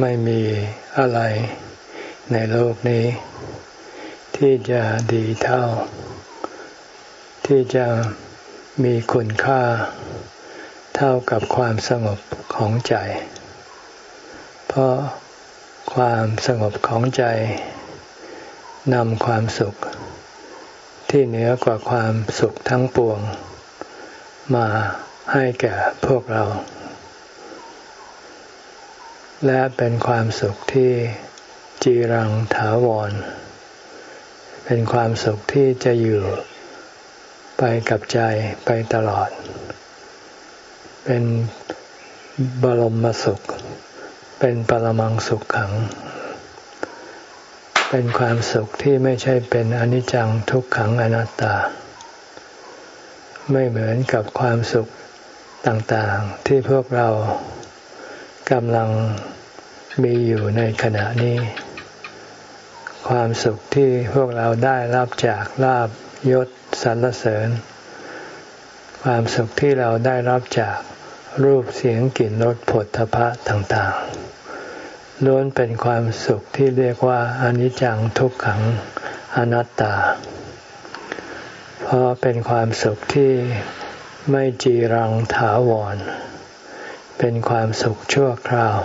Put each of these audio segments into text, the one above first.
ไม่มีอะไรในโลกนี้ ที่จะดีเท่า ที่จะมีคุณค่า เท่ากับความสงบของใจ เพราะความสงบของใจนำความสุข ที่เหนือกว่าความสุขทั้งปวง มาให้แก่พวกเรา และเป็นความสุขที่จีรังถาวร เป็นความสุขที่จะอยู่ไปกับใจไปตลอด เป็นบรมสุข เป็นปรมังสุขขัง เป็นความสุขที่ไม่ใช่เป็นอนิจจังทุกขังอนัตตา ไม่เหมือนกับความสุขต่างๆที่พวกเรา กำลังมีอยู่ในขณะนี้ ความสุขที่พวกเราได้รับจากลาบยศสรรเสริญ ความสุขที่เราได้รับจากรูปเสียงกลิ่นรสผลทพะต่างๆล้วนเป็นความสุขที่เรียกว่าอนิจจังทุกขังอนัตตา เพราะเป็นความสุขที่ไม่จีรังถาวร เป็นความสุขชั่วคราว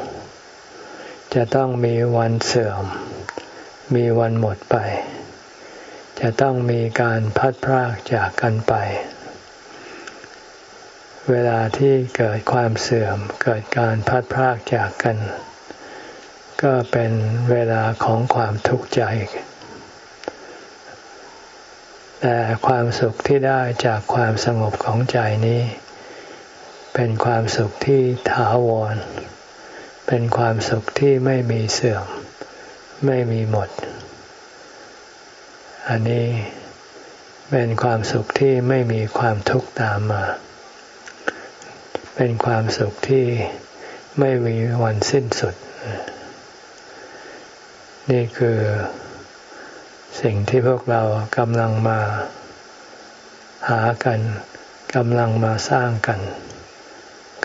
จะต้องมีวันเสื่อม มีวันหมดไป จะต้องมีการพัดพรากจากกันไป เวลาที่เกิดความเสื่อมเกิดการพัดพรากจากกัน ก็เป็นเวลาของความทุกข์ใจแต่ความสุขที่ได้จากความสงบของใจนี้ เป็นความสุขที่ถาวร เป็นความสุขที่ไม่มีเสื่อม ไม่มีหมด อันนี้เป็นความสุขที่ไม่มีความทุกข์ตามมา เป็นความสุขที่ไม่มีวันสิ้นสุด นี่คือสิ่งที่พวกเรากำลังมาหากันกำลังมาสร้างกัน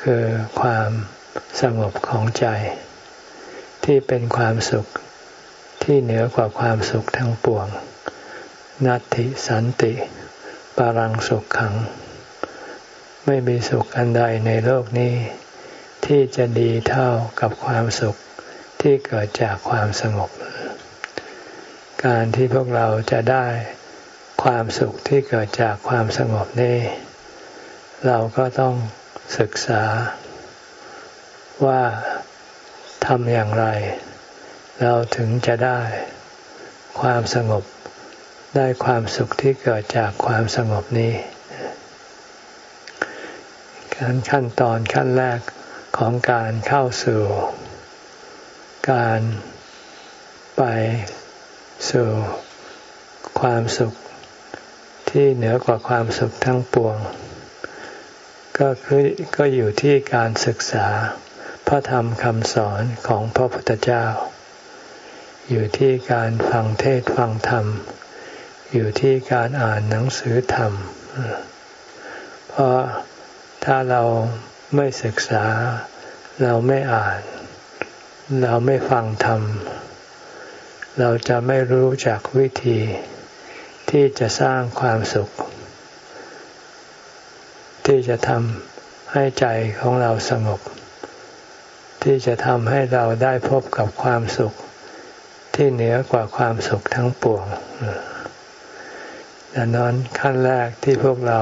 คือความสงบของใจ ที่เป็นความสุขที่เหนือกว่าความสุขทั้งปวง นัตติสันติปารังสุขขัง ไม่มีสุขอันใดในโลกนี้ ที่จะดีเท่ากับความสุขที่เกิดจากความสงบ การที่พวกเราจะได้ความสุขที่เกิดจากความสงบนี้ เราก็ต้อง ศึกษา ว่าทำอย่างไร เราถึงจะได้ความสงบได้ความสุขที่เกิดจากความสงบนี้การขั้นตอนขั้นแรกของการเข้าสู่ การไปสู่ความสุขที่เหนือกว่าความสุขทั้งปวง ก็คือก็อยู่ที่การศึกษา พระธรรมคำสอนของพระพุทธเจ้า อยู่ที่การฟังเทศฟังธรรม อยู่ที่การอ่านหนังสือธรรม เพราะถ้าเราไม่ศึกษา เราไม่อ่าน เราไม่ฟังธรรม เราจะไม่รู้จักวิธีที่จะสร้างความสุข ที่จะทำให้ใจของเราสงบ ที่จะทำให้เราได้พบกับความสุข ที่เหนือกว่าความสุขทั้งปวงดังนั้นขั้นแรกที่พวกเรา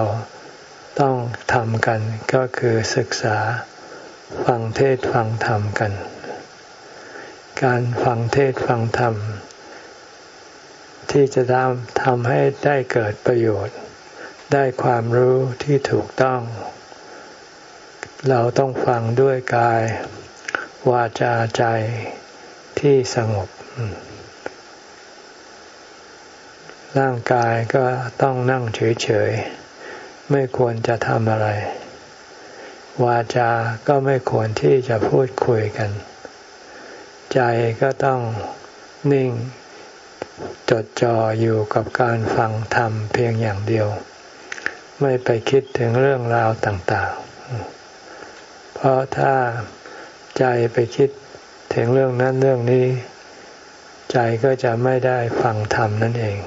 ต้องทำกันก็คือศึกษาฟังเทศฟังธรรมกัน การฟังเทศฟังธรรม ที่จะทำทำให้ได้เกิดประโยชน์ ได้ความรู้ที่ถูกต้อง เราต้องฟังด้วยกาย วาจาใจที่สงบ ร่างกายก็ต้องนั่งเฉยๆ ไม่ควรจะทำอะไร วาจาก็ไม่ควรที่จะพูดคุยกัน ใจก็ต้องนิ่งจดจ่ออยู่กับการฟังธรรมเพียงอย่างเดียว ไม่ไปคิดถึงเรื่องราวต่างๆ เพราะถ้าใจไปคิดถึงเรื่องนั้นเรื่องนี้ ใจก็จะไม่ได้ฟังธรรมนั่นเอง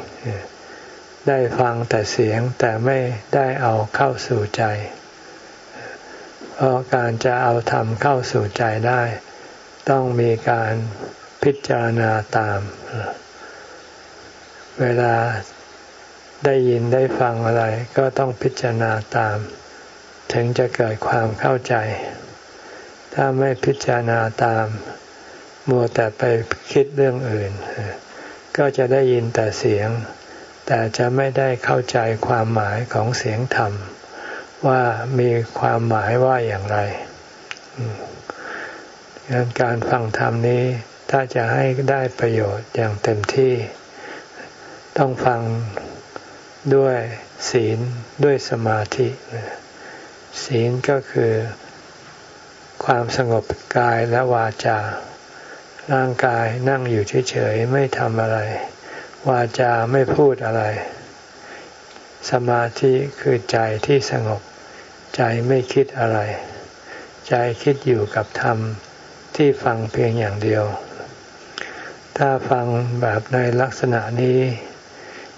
ได้ฟังแต่เสียงแต่ไม่ได้เอาเข้าสู่ใจ เพราะการจะเอาธรรมเข้าสู่ใจได้ ต้องมีการพิจารณาตาม เวลา ได้ยินได้ฟังอะไรก็ต้องพิจารณาตาม ถึงจะเกิดความเข้าใจ ถ้าไม่พิจารณาตาม มัวแต่ไปคิดเรื่องอื่น ก็จะได้ยินแต่เสียง แต่จะไม่ได้เข้าใจความหมายของเสียงธรรม ว่ามีความหมายว่าอย่างไรงการฟังธรรมนี้ถ้าจะให้ได้ประโยชน์อย่างเต็มที่ ต้องฟัง ด้วยศีลด้วยสมาธิ ศีลก็คือความสงบกายและวาจา ร่างกายนั่งอยู่เฉยๆไม่ทำอะไร วาจาไม่พูดอะไร สมาธิคือใจที่สงบ ใจไม่คิดอะไร ใจคิดอยู่กับธรรมที่ฟังเพียงอย่างเดียว ถ้าฟังแบบในลักษณะนี้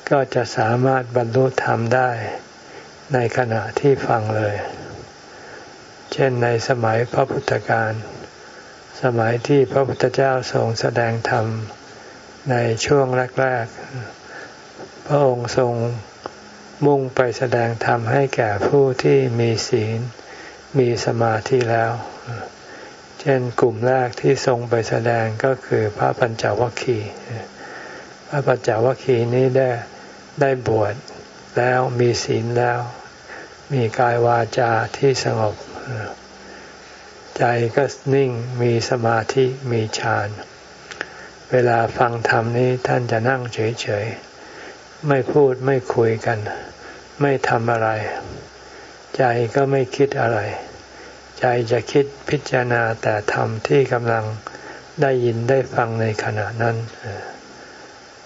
ก็จะสามารถบรรลุธรรมได้ในขณะที่ฟังเลย เช่นในสมัยพระพุทธการ สมัยที่พระพุทธเจ้าทรงแสดงธรรมในช่วงแรกๆ พระองค์ทรงมุ่งไปแสดงธรรมให้แก่ผู้ที่มีศีล มีสมาธิแล้ว เช่นกลุ่มแรกที่ทรงไปแสดงก็คือพระปัญจวัคคีย์พระปัญจวัคคีย์นี้ได้ ได้บวชแล้วมีศีลแล้ว มีกายวาจาที่สงบ ใจก็นิ่งมีสมาธิมีฌานเวลาฟังธรรมนี้ท่านจะนั่งเฉยๆ ไม่พูดไม่คุยกัน ไม่ทำอะไร ใจก็ไม่คิดอะไร ใจจะคิดพิจารณาแต่ธรรมที่กำลังได้ยินได้ฟังในขณะนั้น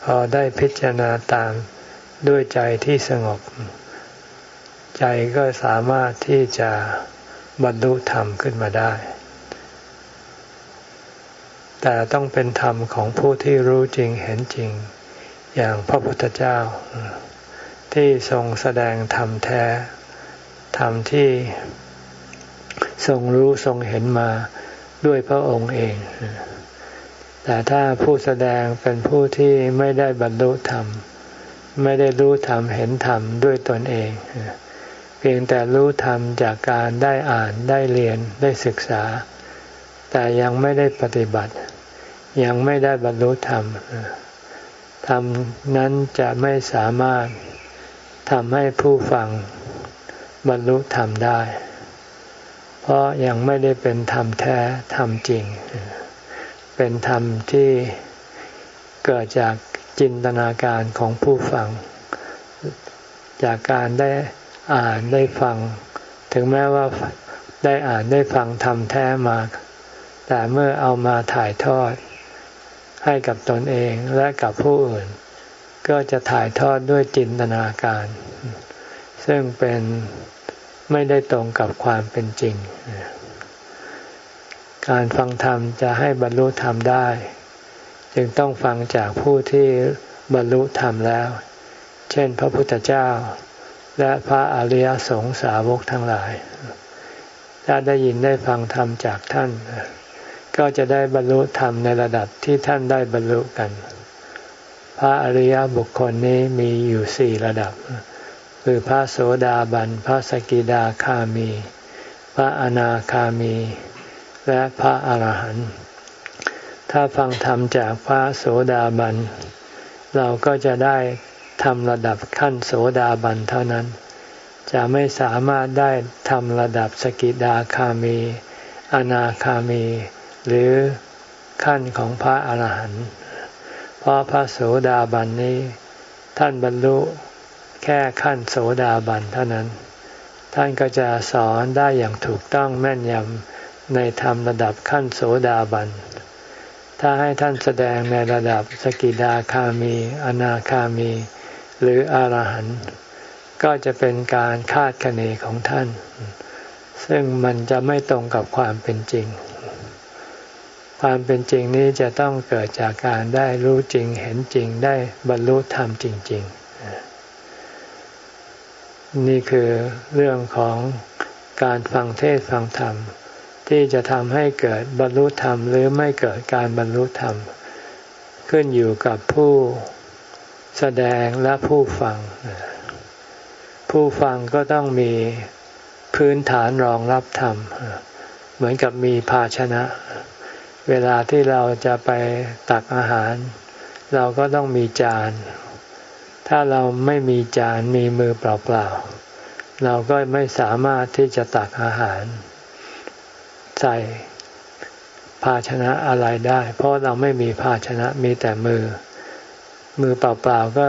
พอได้พิจารณาตาม ด้วยใจที่สงบ ใจก็สามารถที่จะบรรลุธรรมขึ้นมาได้ แต่ต้องเป็นธรรมของผู้ที่รู้จริงเห็นจริง อย่างพระพุทธเจ้า ที่ทรงแสดงธรรมแท้ ธรรมที่ทรงรู้ทรงเห็นมาด้วยพระองค์เอง แต่ถ้าผู้แสดงเป็นผู้ที่ไม่ได้บรรลุธรรม ไม่ได้รู้ธรรมเห็นธรรมด้วยตนเอง เพียงแต่รู้ธรรมจากการได้อ่านได้เรียนได้ศึกษา แต่ยังไม่ได้ปฏิบัติ ยังไม่ได้บรรลุธรรมธรรมนั้นจะไม่สามารถทำให้ผู้ฟังบรรลุธรรมได้ เพราะยังไม่ได้เป็นธรรมแท้ธรรมจริง เป็นธรรมที่เกิดจาก จินตนาการของผู้ฟัง จากการได้อ่านได้ฟัง ถึงแม้ว่าได้อ่านได้ฟังทำแท้มาแต่เมื่อเอามาถ่ายทอด ให้กับตนเองและกับผู้อื่น ก็จะถ่ายทอดด้วยจินตนาการ ซึ่งเป็นไม่ได้ตรงกับความเป็นจริง การฟังธรรมจะให้บรรลุธรรมได้ จึงต้องฟังจากผู้ที่บรรลุธรรมแล้ว เช่นพระพุทธเจ้า และพระอริยสงสาวกทั้งหลาย ถ้าได้ยินได้ฟังธรรมจากท่าน ก็จะได้บรรลุธรรมในระดับที่ท่านได้บรรลุกัน พระอริยบุคคลนี้มีอยู่สี่ระดับ คือพระโสดาบัน พระสกิดาคามี พระอนาคามี และพระอาหารหันต์ ถ้าฟังธรรมจากพระโสดาบัน เราก็จะได้ทำระดับขั้นโสดาบันเท่านั้น จะไม่สามารถได้ทำระดับสกิดาคามี อนาคามี หรือขั้นของพระอาหารหันต์เพราะพระโสดาบันนี้ ท่านบรรลุแค่ขั้นโสดาบันเท่านั้น ท่านก็จะสอนได้อย่างถูกต้องแม่นยำในธรรมระดับขั้นโสดาบัน ถ้าให้ท่านแสดงในระดับสกิดาคามี อนาคามี หรืออรหันต์ก็จะเป็นการคาดคะเนของท่าน ซึ่งมันจะไม่ตรงกับความเป็นจริงคความเป็นจริงนี้จะต้องเกิดจากการได้รู้จริงเห็นจริงได้บรรลุธรรมจริง ๆ นี่คือเรื่องของการฟังเทศฟังธรรม ที่จะทำให้เกิดบรรลุธรรม หรือไม่เกิดการบรรลุธรรม ขึ้นอยู่กับผู้แสดงและผู้ฟัง ผู้ฟังก็ต้องมีพื้นฐานรองรับธรรม เหมือนกับมีภาชนะ เวลาที่เราจะไปตักอาหาร เราก็ต้องมีจาน ถ้าเราไม่มีจานมีมือเปล่าๆเราก็ไม่สามารถที่จะตักอาหาร ใส่ภาชนะอะไรได้ เพราะเราไม่มีภาชนะมีแต่มือ มือเปล่าๆก็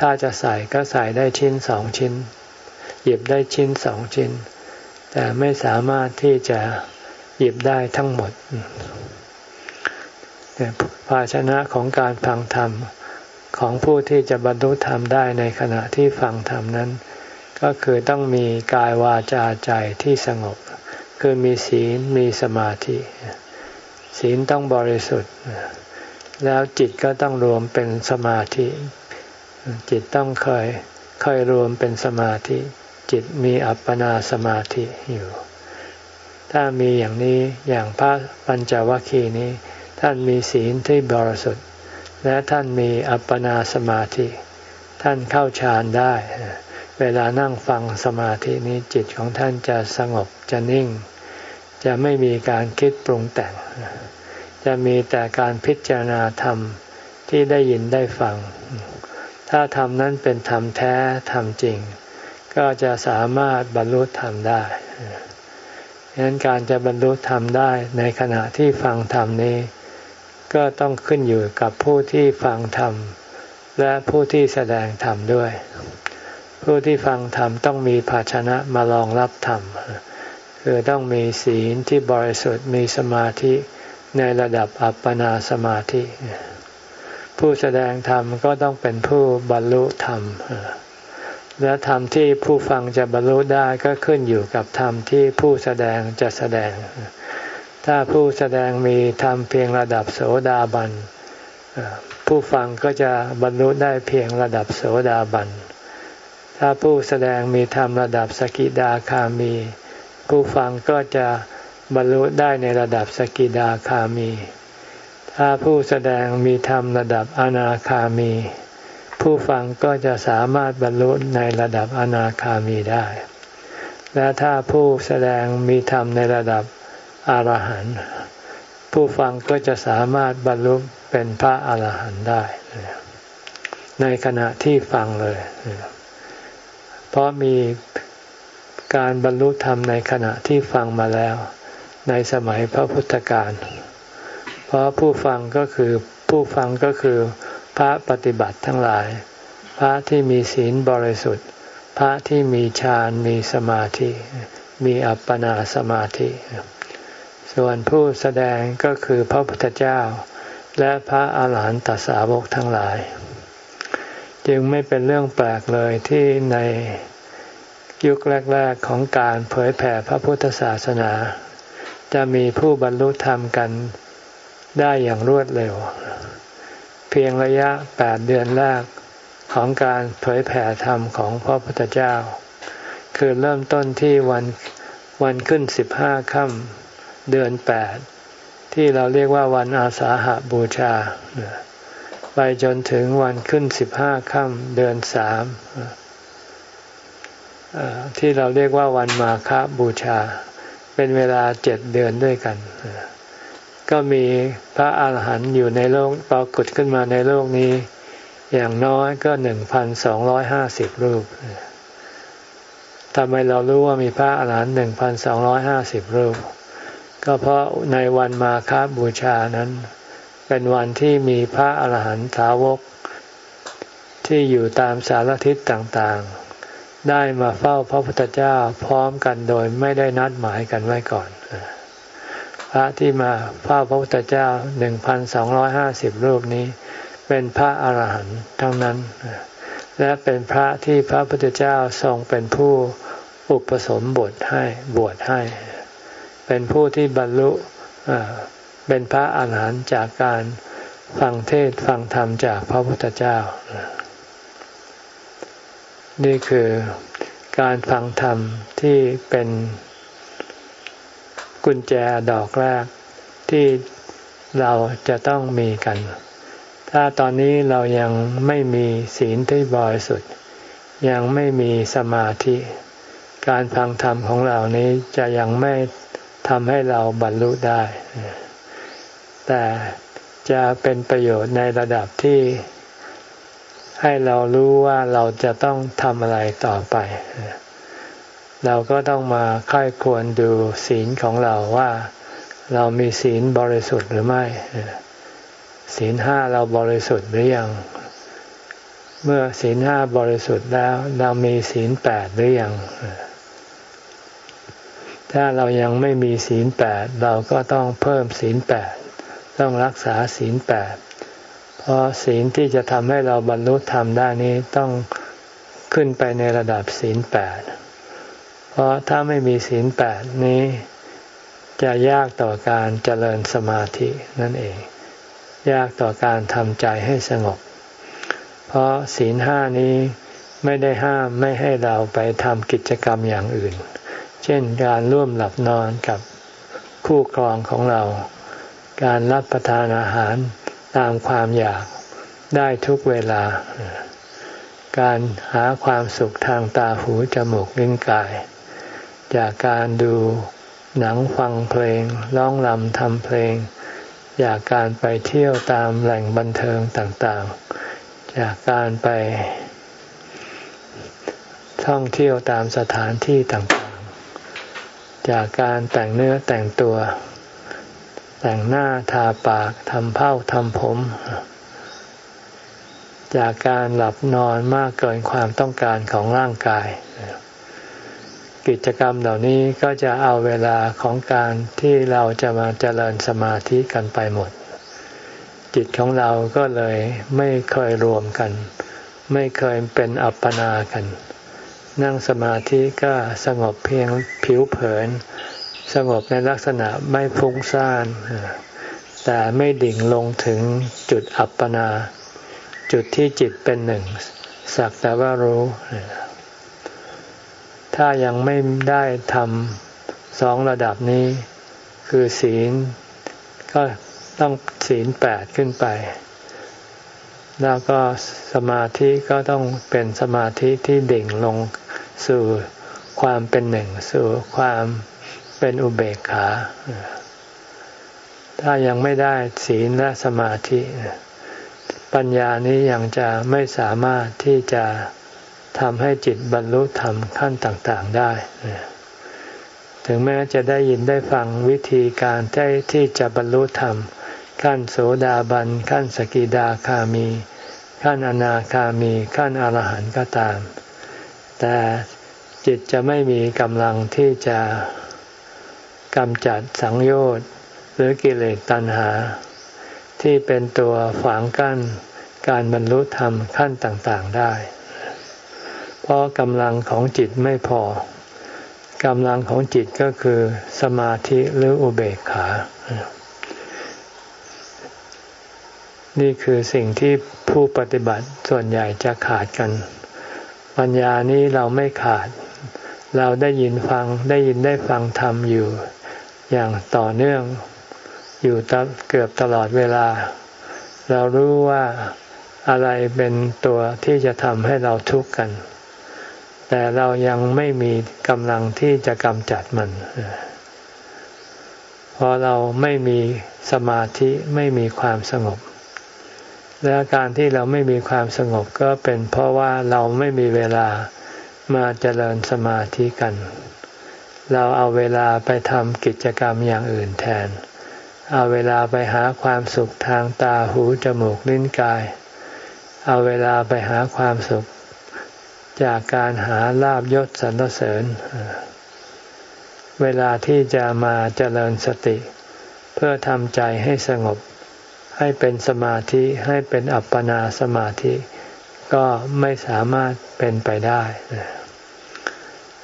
ถ้าจะใส่ก็ใส่ได้ชิ้นสองชิ้น หยิบได้ชิ้นสองชิ้น แต่ไม่สามารถที่จะหยิบได้ทั้งหมดภาชนะของการฟังธรรมของผู้ที่จะบรรลุธรรมได้ในขณะที่ฟังธรรมนั้น ก็คือต้องมีกายวาจาใจที่สงบ คือมีศีลมีสมาธิ ศีลต้องบริสุทธิ์ แล้วจิตก็ต้องรวมเป็นสมาธิ จิตต้องเคยเคยรวมเป็นสมาธิ จิตมีอัปปนาสมาธิอยู่ ถ้ามีอย่างนี้อย่างพระปัญจวัคคีย์นี้ ท่านมีศีลที่บริสุทธิ์ และท่านมีอัปปนาสมาธิ ท่านเข้าฌานได้ เวลานั่งฟังสมาธินี้จิตของท่านจะสงบจะนิ่ง จะไม่มีการคิดปรุงแต่ง จะมีแต่การพิจารณาธรรมที่ได้ยินได้ฟัง ถ้าธรรมนั้นเป็นธรรมแท้ธรรมจริง ก็จะสามารถบรรลุธรรมได้ฉะนั้นการจะบรรลุธรรมได้ในขณะที่ฟังธรรมนี้ ก็ต้องขึ้นอยู่กับผู้ที่ฟังธรรมและผู้ที่แสดงธรรมด้วย ผู้ที่ฟังธรรมต้องมีภาชนะมารองรับธรรม คือต้องมีศีลที่บริสุทธิ์มีสมาธิในระดับอัปปนาสมาธิ ผู้แสดงธรรมก็ต้องเป็นผู้บรรลุธรรม และธรรมที่ผู้ฟังจะบรรลุได้ก็ขึ้นอยู่กับธรรมที่ผู้แสดงจะแสดง ถ้าผู้แสดงมีธรรมเพียงระดับโสดาบันผู้ฟังก็จะบรรลุได้เพียงระดับโสดาบัน ถ้าผู้แสดงมีธรรมระดับสกิดาคามี ผู้ฟังก็จะบรรลุได้ในระดับสกิดาคามี ถ้าผู้แสดงมีธรรมระดับอนาคามี ผู้ฟังก็จะสามารถบรรลุในระดับอนาคามีได้ และถ้าผู้แสดงมีธรรมในระดับอรหันต์ผู้ฟังก็จะสามารถบรรลุเป็นพระอรหันต์ได้ ในขณะที่ฟังเลย เพราะมีการบรรลุธรรมในขณะที่ฟังมาแล้ว ในสมัยพระพุทธการ เพราะผู้ฟังก็คือผู้ฟังก็คือพระปฏิบัติทั้งหลาย พระที่มีศีลบริสุทธิ์ พระที่มีฌานมีสมาธิ มีอัปปนาสมาธิ ส่วนผู้แสดงก็คือพระพุทธเจ้า และพระอาหารหันตสาวกทั้งหลาย จึงไม่เป็นเรื่องแปลกเลยที่ในยุคแรก ๆของการเผยแผ่พระพุทธศาสนา จะมีผู้บรรลุธรรมกันได้อย่างรวดเร็ว เพียงระยะแปดเดือนแรกของการเผยแผ่ธรรมของพระพุทธเจ้า คือเริ่มต้นที่วันวันขึ้นสิบห้าค่ำเดือนแปดที่เราเรียกว่าวันอาสาหาบูชา ไปจนถึงวันขึ้นสิบห้าค่ำเดือนสามที่เราเรียกว่าวันมาฆบูชา เป็นเวลาเจ็ดเดือนด้วยกัน ก็มีพระอาหารหันต์อยู่ในโลกปรากฏขึ้นมาในโลกนี้ อย่างน้อยก็หนึ่งพันสองร้อยห้าสิบรูปทำไมเรารู้ว่ามีพระอาหารหันต์หนึ่งพันสองร้อยห้าสิบรูป ก็เพราะในวันมาฆบูชานั้น เป็นวันที่มีพระอาหารหันตสาวก ที่อยู่ตามสารทิศต่างๆ ได้มาเฝ้าพระพุทธเจ้าพร้อมกันโดยไม่ได้นัดหมายกันไว้ก่อน พระที่มาเฝ้าพระพุทธเจ้าหนึ่งพันสองร้อยห้าสิบรูปนี้ เป็นพระอาหารหันต์ทั้งนั้น และเป็นพระที่พระพุทธเจ้าทรงเป็นผู้อุปสมบทให้บวชให้ เป็นผู้ที่บรรลุ เป็นพระอาหารหันต์จากการฟังเทศฟังธรรมจากพระพุทธเจ้า นี่คือการฟังธรรมที่เป็นกุญแจดอกแรกที่เราจะต้องมีกัน ถ้าตอนนี้เรายังไม่มีศีลที่บริสุทธิ์ ยังไม่มีสมาธิ การฟังธรรมของเรานี้จะยังไม่ทำให้เราบรรลุได้ แต่จะเป็นประโยชน์ในระดับที่ให้เรารู้ว่าเราจะต้องทำอะไรต่อไป เราก็ต้องมาค่อยควรดูศีลของเราว่า เรามีศีลบริสุทธิ์หรือไม่ ศีลห้าเราบริสุทธิ์หรือยัง เมื่อศีลห้าบริสุทธิ์แล้ว เรามีศีลแปดหรือยัง ถ้าเรายังไม่มีศีลแปดเราก็ต้องเพิ่มศีลแปด ต้องรักษาศีลแปดเพราะศีลที่จะทำให้เราบรรลุธรรมได้นี้ต้องขึ้นไปในระดับศีลแปดเพราะถ้าไม่มีศีลแปดนี้จะยากต่อการเจริญสมาธินั่นเอง ยากต่อการทำใจให้สงบ เพราะศีลห้านี้ไม่ได้ห้ามไม่ให้เราไปทำกิจกรรมอย่างอื่น เช่นการร่วมหลับนอนกับคู่ครองของเรา การรับประทานอาหารตามความอยากได้ทุกเวลา การหาความสุขทางตาหูจมูกลิ้นกาย จากการดูหนังฟังเพลงร้องรำทำเพลง จากการไปเที่ยวตามแหล่งบันเทิงต่างๆ จากการไป ท่องเที่ยวตามสถานที่ต่างๆ จากการแต่งเนื้อแต่งตัว แต่งหน้าทาปากทำเผ้าทำผม จากการหลับนอนมากเกินความต้องการของร่างกาย กิจกรรมเหล่านี้ก็จะเอาเวลาของการที่เราจะมาเจริญสมาธิกันไปหมด จิตของเราก็เลยไม่เคยรวมกัน ไม่เคยเป็นอัปปนากัน นั่งสมาธิก็สงบเพียงผิวเผิน สงบในลักษณะไม่ฟุ้งซ่าน แต่ไม่ดิ่งลงถึงจุดอัปปนา จุดที่จิตเป็นหนึ่ง สักแต่ว่ารู้ ถ้ายังไม่ได้ทำสองระดับนี้ คือศีล ก็ต้องศีลแปดขึ้นไป แล้วก็สมาธิก็ต้องเป็นสมาธิที่ดิ่งลงสู่ความเป็นหนึ่ง สู่ความ เป็นอุเบกขา ถ้ายังไม่ได้ศีลและสมาธิ ปัญญานี้ยังจะไม่สามารถที่จะทำให้จิตบรรลุธรรมขั้นต่างๆได้ ถึงแม้จะได้ยินได้ฟังวิธีการที่จะบรรลุธรรม ขั้นโสดาบัน ขั้นสกิดาคามี ขั้นอนาคามี ขั้นอรหันต์ก็ตาม แต่จิตจะไม่มีกำลังที่จะ กำจัดสังโยชน์หรือกิเลสตัณหา ที่เป็นตัวฝางกั้นการบรรลุธรรมขั้นต่างๆได้ เพราะกำลังของจิตไม่พอกำลังของจิตก็คือสมาธิหรืออุเบกขา นี่คือสิ่งที่ผู้ปฏิบัติส่วนใหญ่จะขาดกัน ปัญญานี้เราไม่ขาด เราได้ยินฟังได้ยินได้ฟังธรรมอยู่ อย่างต่อเนื่องอยู่เกือบตลอดเวลา เรารู้ว่าอะไรเป็นตัวที่จะทำให้เราทุกข์กัน แต่เรายังไม่มีกำลังที่จะกำจัดมันเพราะเราไม่มีสมาธิไม่มีความสงบ และการที่เราไม่มีความสงบก็เป็นเพราะว่าเราไม่มีเวลามาเจริญสมาธิกัน เราเอาเวลาไปทำกิจกรรมอย่างอื่นแทน เอาเวลาไปหาความสุขทางตาหูจมูกลิ้นกาย เอาเวลาไปหาความสุข จากการหาลาบยศสรรเสริญ เวลาที่จะมาเจริญสติ เพื่อทำใจให้สงบ ให้เป็นสมาธิให้เป็นอัปปนาสมาธิ ก็ไม่สามารถเป็นไปได้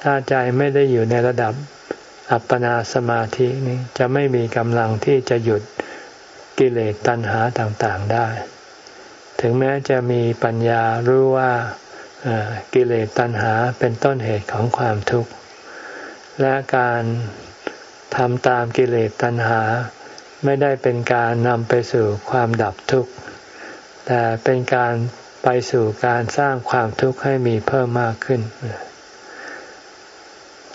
ถ้าใจไม่ได้อยู่ในระดับอัปปนาสมาธินี้จะไม่มีกำลังที่จะหยุดกิเลสตัณหาต่างๆได้ ถึงแม้จะมีปัญญารู้ว่ากิเลสตัณหาเป็นต้นเหตุของความทุกข์ และการทำตามกิเลสตัณหา ไม่ได้เป็นการนำไปสู่ความดับทุกข์ แต่เป็นการไปสู่การสร้างความทุกข์ให้มีเพิ่มมากขึ้น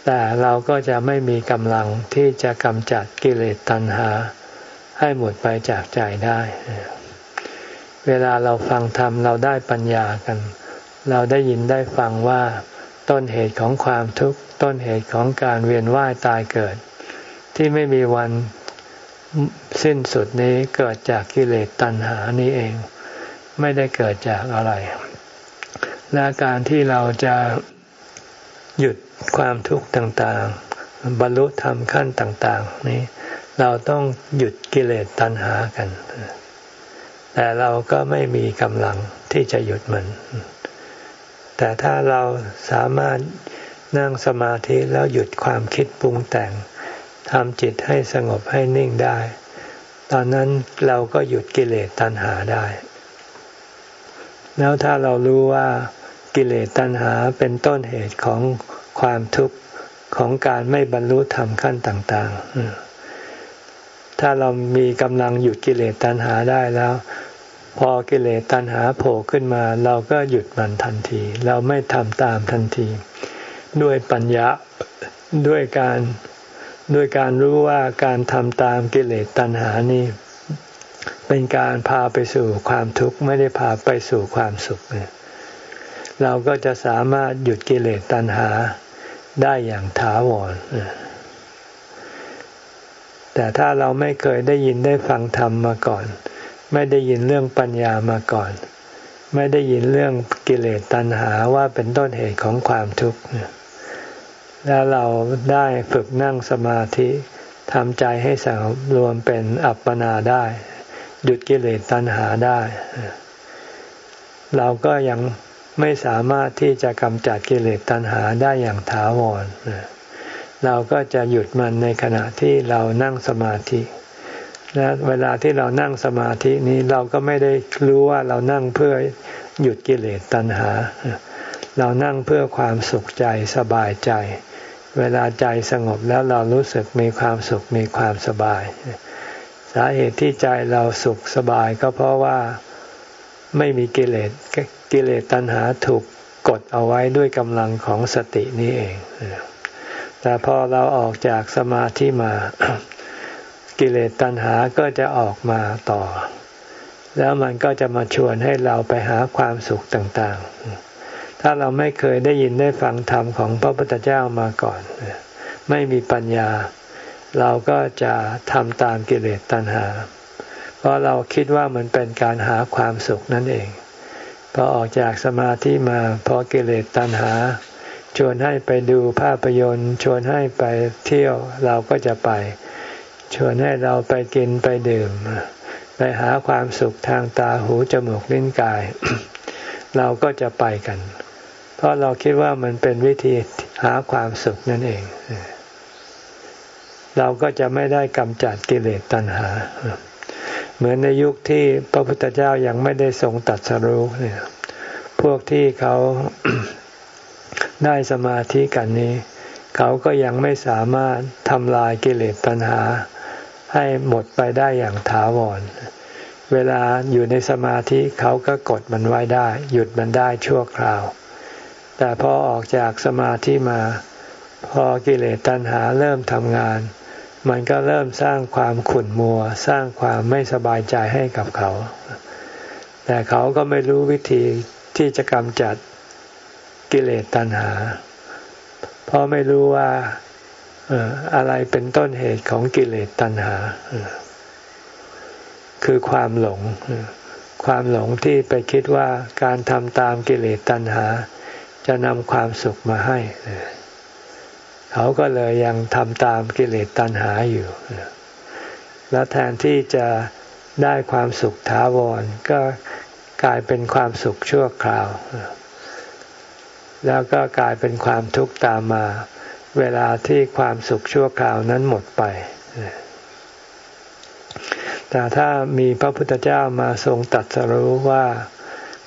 แต่เราก็จะไม่มีกำลังที่จะกำจัดกิเลสตัณหา ให้หมดไปจากใจได้ เวลาเราฟังธรรมเราได้ปัญญากัน เราได้ยินได้ฟังว่า ต้นเหตุของความทุกข์ ต้นเหตุของการเวียนว่ายตายเกิด ที่ไม่มีวันสิ้นสุดนี้เกิดจากกิเลสตัณหานี้เอง ไม่ได้เกิดจากอะไร และการที่เราจะหยุด ความทุกข์ต่างๆ บรรลุธรรมขั้นต่าง ๆ นี้ เราต้องหยุดกิเลสตัณหากัน แต่เราก็ไม่มีกำลังที่จะหยุดมัน แต่ถ้าเราสามารถนั่งสมาธิแล้วหยุดความคิดปรุงแต่งทำจิตให้สงบให้นิ่งได้ ตอนนั้นเราก็หยุดกิเลสตัณหาได้ แล้วถ้าเรารู้ว่ากิเลสตัณหาเป็นต้นเหตุของ ความทุกข์ของการไม่บรรลุธรรมขั้นต่าง ๆ ถ้าเรามีกำลังหยุดกิเลสตัณหาได้แล้ว พอกิเลสตัณหาโผล่ขึ้นมา เราก็หยุดมันทันที เราไม่ทำตามทันที ด้วยปัญญาด้วยการด้วยการรู้ว่าการทำตามกิเลสตัณหานี้เป็นการพาไปสู่ความทุกข์ไม่ได้พาไปสู่ความสุข เราก็จะสามารถหยุดกิเลสตัณหา ได้อย่างถาวร แต่ถ้าเราไม่เคยได้ยินได้ฟังธรรมมาก่อน ไม่ได้ยินเรื่องปัญญามาก่อน ไม่ได้ยินเรื่องกิเลสตัณหาว่าเป็นต้นเหตุของความทุกข์แล้วเราได้ฝึกนั่งสมาธิทำใจให้สงบรวมเป็นอัปปนาได้ หยุดกิเลสตัณหาได้ เราก็ยัง ไม่สามารถที่จะกำจัดกิเลสตัณหาได้อย่างถาวรเราก็จะหยุดมันในขณะที่เรานั่งสมาธิ และเวลาที่เรานั่งสมาธินี้เราก็ไม่ได้รู้ว่าเรานั่งเพื่อหยุดกิเลสตัณหา เรานั่งเพื่อความสุขใจสบายใจ เวลาใจสงบแล้วเรารู้สึกมีความสุขมีความสบาย สาเหตุที่ใจเราสุขสบายก็เพราะว่าไม่มีกิเลส กิเลสตัณหาถูกกดเอาไว้ด้วยกำลังของสตินี้เอง แต่พอเราออกจากสมาธิมา กิเลสตัณหาก็จะออกมาต่อ แล้วมันก็จะมาชวนให้เราไปหาความสุขต่างๆ ถ้าเราไม่เคยได้ยินได้ฟังธรรมของพระพุทธเจ้ามาก่อน ไม่มีปัญญา เราก็จะทำตามกิเลสตัณหา เพราะเราคิดว่ามันเป็นการหาความสุขนั่นเอง พอออกจากสมาธิมาพอกิเลสตัณหา ชวนให้ไปดูภาพยนตร์ ชวนให้ไปเที่ยวเราก็จะไป ชวนให้เราไปกินไปดื่ม ไปหาความสุขทางตาหูจมูกลิ้นกาย เราก็จะไปกัน เพราะเราคิดว่ามันเป็นวิธีหาความสุขนั่นเอง เราก็จะไม่ได้กำจัดกิเลสตัณหา เหมือนในยุคที่พระพุทธเจ้ายังไม่ได้ทรงตัดสรู้เนี่ยพวกที่เขาได้สมาธิกันนี้ เขาก็ยังไม่สามารถทำลายกิเลสตัณหา ให้หมดไปได้อย่างถาวร เวลาอยู่ในสมาธิเขาก็กดมันไว้ได้ หยุดมันได้ชั่วคราว แต่พอออกจากสมาธิมา พอกิเลสตัณหาเริ่มทำงาน มันก็เริ่มสร้างความขุ่นมัว สร้างความไม่สบายใจให้กับเขา แต่เขาก็ไม่รู้วิธีที่จะกำจัดกิเลสตัณหา เพราะไม่รู้ว่าอะไรเป็นต้นเหตุของกิเลสตัณหา คือความหลง ความหลงที่ไปคิดว่าการทำตามกิเลสตัณหา จะนำความสุขมาให้ เขาก็เลยยังทำตามกิเลสตัณหาอยู่ แล้วแทนที่จะได้ความสุขถาวรก็กลายเป็นความสุขชั่วคราว แล้วก็กลายเป็นความทุกข์ตามมา เวลาที่ความสุขชั่วคราวนั้นหมดไป แต่ถ้ามีพระพุทธเจ้ามาทรงตัดสรู้ว่า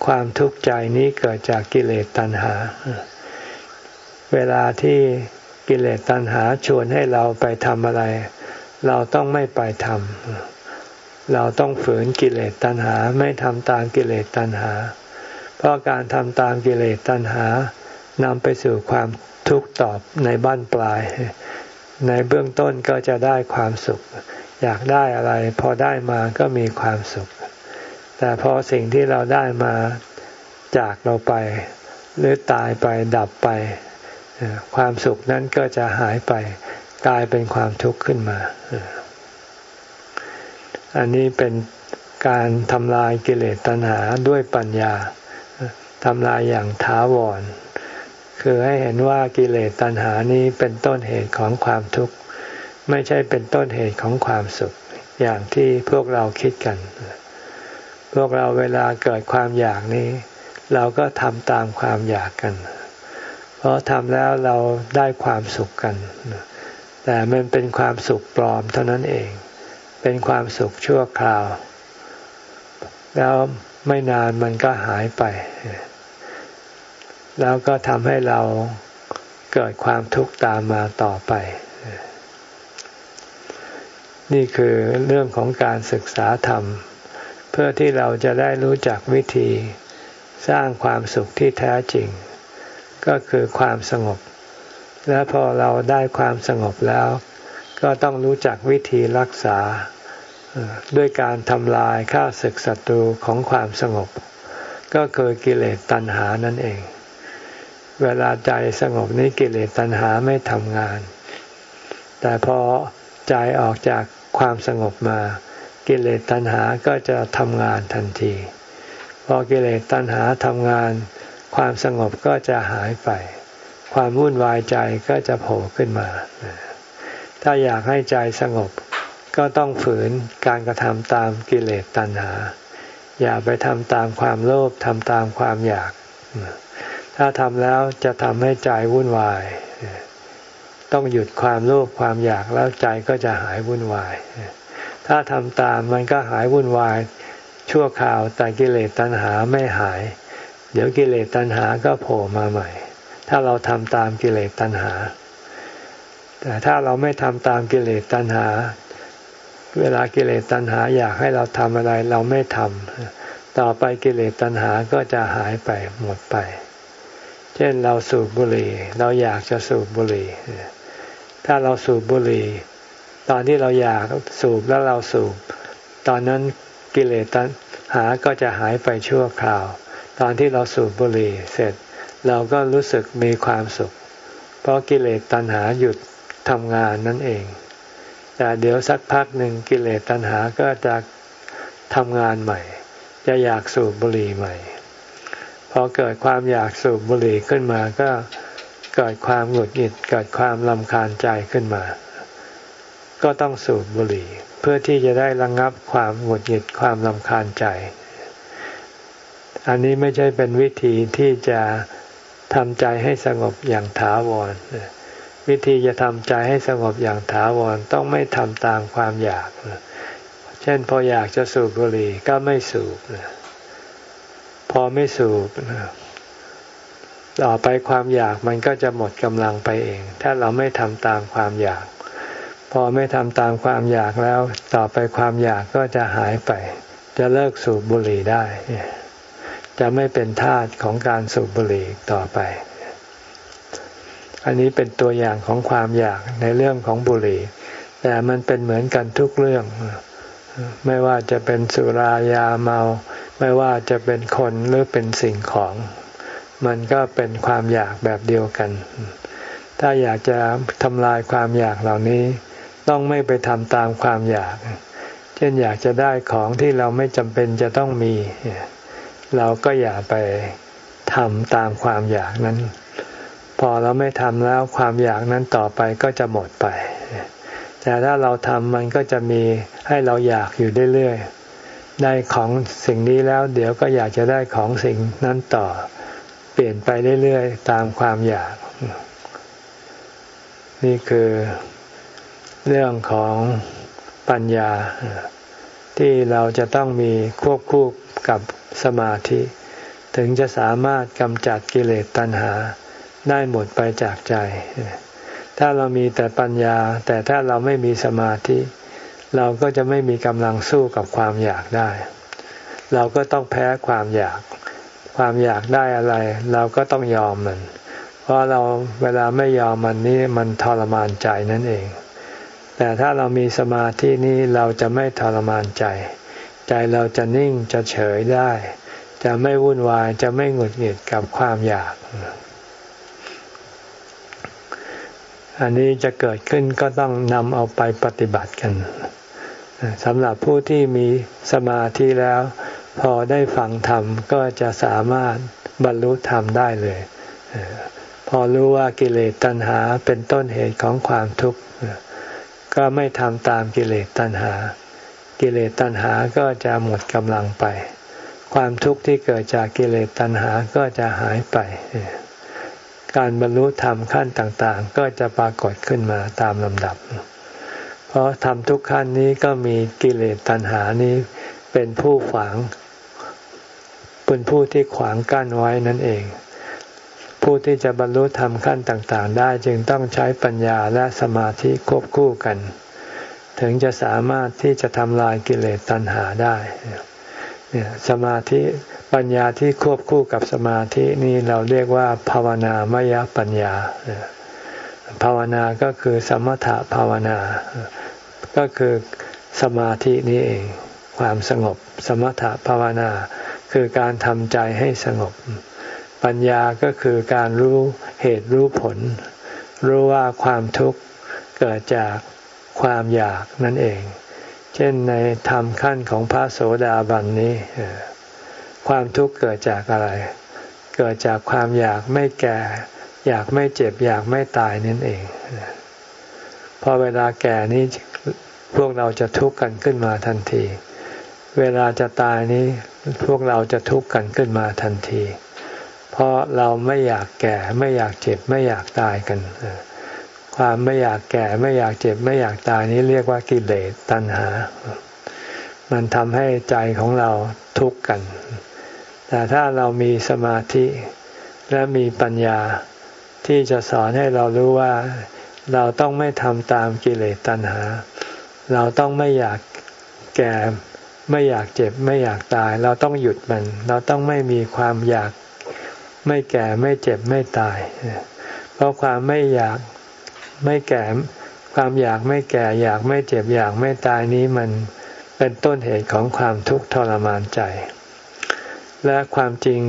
ความทุกข์ใจนี้เกิดจากกิเลสตัณหา เวลาที่ กิเลสตัณหาชวนให้เราไปทำอะไร เราต้องไม่ไปทำเราต้องฝืนกิเลสตัณหาไม่ทำตามกิเลสตัณหา เพราะการทำตามกิเลสตัณหานำไปสู่ความทุกข์ตอบในบ้านปลาย ในเบื้องต้นก็จะได้ความสุข อยากได้อะไร พอได้มาก็มีความสุข แต่พอสิ่งที่เราได้มาจากเราไป หรือตายไปดับไป ความสุขนั้นก็จะหายไปกลายเป็นความทุกข์ขึ้นมา อันนี้เป็นการทำลายกิเลสตัณหาด้วยปัญญาทำลายอย่างท้าวร คือให้เห็นว่ากิเลสตัณหานี้เป็นต้นเหตุของความทุกข์ ไม่ใช่เป็นต้นเหตุของความสุข อย่างที่พวกเราคิดกัน พวกเราเวลาเกิดความอยากนี้ เราก็ทำตามความอยากกันเราะทำแล้วเราได้ความสุขกัน แต่มันเป็นความสุขปลอมเท่านั้นเอง เป็นความสุขชั่วคราว แล้วไม่นานมันก็หายไป แล้วก็ทำให้เราเกิดความทุกข์ตามมาต่อไป นี่คือเรื่องของการศึกษาธรรม เพื่อที่เราจะได้รู้จักวิธีสร้างความสุขที่แท้จริง ก็คือความสงบ และพอเราได้ความสงบแล้ว ก็ต้องรู้จักวิธีรักษา ด้วยการทำลายข้าศึกศัตรูของความสงบ ก็คือกิเลสตัณหานั่นเอง เวลาใจสงบนี้กิเลสตัณหาไม่ทำงาน แต่พอใจออกจากความสงบมา กิเลสตัณหาก็จะทำงานทันที พอกิเลสตัณหาทำงาน ความสงบก็จะหายไป ความวุ่นวายใจก็จะโผล่ขึ้นมา ถ้าอยากให้ใจสงบ ก็ต้องฝืนการกระทำตามกิเลสตัณหา อย่าไปทำตามความโลภทำตามความอยาก ถ้าทำแล้วจะทำให้ใจวุ่นวาย ต้องหยุดความโลภความอยากแล้วใจก็จะหายวุ่นวาย ถ้าทำตามมันก็หายวุ่นวาย ชั่วคราวแต่กิเลสตัณหาไม่หาย เดี๋ยวกิเลสตัณหาก็โผล่มาใหม่ ถ้าเราทำตามกิเลสตัณหา แต่ถ้าเราไม่ทำตามกิเลสตัณหา เวลากิเลสตัณหาอยากให้เราทำอะไรเราไม่ทำต่อไปกิเลสตัณหาก็จะหายไปหมดไป เช่นเราสูบบุหรี่ เราอยากจะสูบบุหรี่ ถ้าเราสูบบุหรี่ ตอนที่เราอยากสูบแล้วเราสูบ ตอนนั้นกิเลสตัณหาก็จะหายไปชั่วคราว ตอนที่เราสูบบุหรี่เสร็จ เราก็รู้สึกมีความสุข เพราะกิเลสตัณหาหยุดทำงานนั่นเอง แต่เดี๋ยวสักพักหนึ่งกิเลสตัณหาก็จะทำงานใหม่ จะอยากสูบบุหรี่ใหม่ พอเกิดความอยากสูบบุหรี่ขึ้นมาก็เกิดความหงุดหงิดเกิดความลำคาญใจขึ้นมา ก็ต้องสูบบุหรี่ เพื่อที่จะได้ระงงับความหงุดหงิดความลำคาญใจ อันนี้ไม่ใช่เป็นวิธีที่จะทำใจให้สงบอย่างถาวร วิธีจะทำใจให้สงบอย่างถาวรต้องไม่ทำตามความอยาก เช่นพออยากจะสูบบุหรี่ก็ไม่สูบ พอไม่สูบต่อไปความอยากมันก็จะหมดกำลังไปเอง ถ้าเราไม่ทำตามความอยาก พอไม่ทำตามความอยากแล้ว ต่อไปความอยากก็จะหายไป จะเลิกสูบบุหรี่ได้ จะไม่เป็นทาสของการสูบบุหรี่ต่อไป อันนี้เป็นตัวอย่างของความอยากในเรื่องของบุหรี่ แต่มันเป็นเหมือนกันทุกเรื่อง ไม่ว่าจะเป็นสุรายาเมา ไม่ว่าจะเป็นคนหรือเป็นสิ่งของ มันก็เป็นความอยากแบบเดียวกัน ถ้าอยากจะทำลายความอยากเหล่านี้ ต้องไม่ไปทำตามความอยาก เช่นอยากจะได้ของที่เราไม่จำเป็นจะต้องมีเเราก็อย่าไปทำตามความอยากนั้น พอเราไม่ทำแล้วความอยากนั้นต่อไปก็จะหมดไป แต่ถ้าเราทำมันก็จะมีให้เราอยากอยู่เรื่อยๆได้ของสิ่งนี้แล้ว เดี๋ยวก็อยากจะได้ของสิ่งนั้นต่อ เปลี่ยนไปเรื่อยๆตามความอยาก นี่คือเรื่องของปัญญา ที่เราจะต้องมีควบคู่กับสมาธิ ถึงจะสามารถกำจัดกิเลสตัณหาได้หมดไปจากใจ ถ้าเรามีแต่ปัญญา แต่ถ้าเราไม่มีสมาธิ เราก็จะไม่มีกำลังสู้กับความอยากได้ เราก็ต้องแพ้ความอยาก ความอยากได้อะไร เราก็ต้องยอมมัน เพราะเราเวลาไม่ยอมมันนี่มันทรมานใจนั่นเอง แต่ถ้าเรามีสมาธินี้เราจะไม่ทรมานใจ ใจเราจะนิ่งจะเฉยได้ จะไม่วุ่นวายจะไม่หงุดหงิดกับความอยาก อันนี้จะเกิดขึ้นก็ต้องนำเอาไปปฏิบัติกันสำหรับผู้ที่มีสมาธิแล้ว พอได้ฟังธรรมก็จะสามารถบรรลุธรรมได้เลย พอรู้ว่ากิเลสตัณหาเป็นต้นเหตุของความทุกข์ ก็ไม่ทำตามกิเลสตัณหา กิเลสตัณหาก็จะหมดกำลังไป ความทุกข์ที่เกิดจากกิเลสตัณหาก็จะหายไป การบรรลุธรรมขั้นต่างๆ ก็จะปรากฏขึ้นมาตามลำดับ เพราะธรรมทุกขั้นนี้ก็มีกิเลสตัณหานี้เป็นผู้ขวางเป็นผู้ที่ขวางกั้นไว้นั่นเอง ผู้ที่จะบรรลุธรรมขั้นต่างๆ ได้จึงต้องใช้ปัญญาและสมาธิควบคู่กัน ถึงจะสามารถที่จะทำลายกิเลสตัณหาได้เนี่ยสมาธิปัญญาที่ควบคู่กับสมาธินี่เราเรียกว่าภาวนามยปัญญา ภาวนาก็คือสมถะภาวนา ก็คือสมาธินี้เอง ความสงบ สมถะภาวนา คือการทำใจให้สงบ ปัญญาก็คือการรู้เหตุรู้ผล รู้ว่าความทุกข์เกิดจากความอยากนั่นเอง เช่นในธรรมขั้นของพระโสดาบันนี้ ความทุกข์เกิดจากอะไร เกิดจากความอยากไม่แก่ อยากไม่เจ็บ อยากไม่ตายนั่นเอง พอเวลาแก่นี้พวกเราจะทุกข์กันขึ้นมาทันที เวลาจะตายนี้พวกเราจะทุกข์กันขึ้นมาทันที เพราะเราไม่อยากแก่ ไม่อยากเจ็บ ไม่อยากตายกัน ความไม่อยากแก่ไม่อยากเจ็บ ไม่อยากตายนี้เรียกว่ากิเลสตัณหา มันทำให้ใจของเราทุกข์กัน แต่ถ้าเรามีสมาธิและมีปัญญาที่จะสอนให้เรารู้ว่าเราต้องไม่ทำตามกิเลสตัณหา เราต้องไม่อยากแก่ ไม่อยากเจ็บ ไม่อยากตาย เราต้องหยุดมัน เราต้องไม่มีความอยาก ไม่แก่ไม่เจ็บไม่ตาย เพราะความไม่อยากไม่แก่ความอยากไม่แก่อยากไม่เจ็บอยากไม่ตายนี้มันเป็นต้นเหตุของความทุกข์ทรมานใจ และความจริง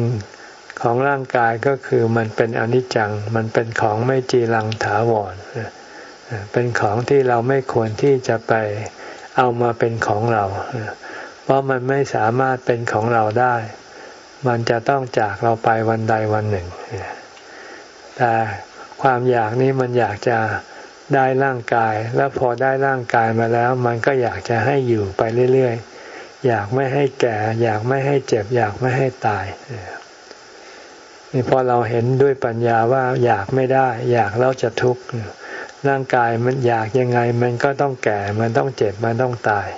ของร่างกายก็คือมันเป็นอนิจจัง มันเป็นของไม่จีรังถาวร เป็นของที่เราไม่ควรที่จะไปเอามาเป็นของเรา เพราะมันไม่สามารถเป็นของเราได้ มันจะต้องจากเราไปวันใดวันหนึ่ง แต่ความอยากนี้มันอยากจะได้ร่างกาย แล้วพอได้ร่างกายมาแล้ว มันก็อยากจะให้อยู่ไปเรื่อยๆ อยากไม่ให้แก่ อยากไม่ให้เจ็บ อยากไม่ให้ตายนี่พอเราเห็นด้วยปัญญาว่าอยากไม่ได้ อยากแล้วจะทุกข์ร่างกายมันอยากยังไง มันก็ต้องแก่ มันต้องเจ็บ มันต้องตาย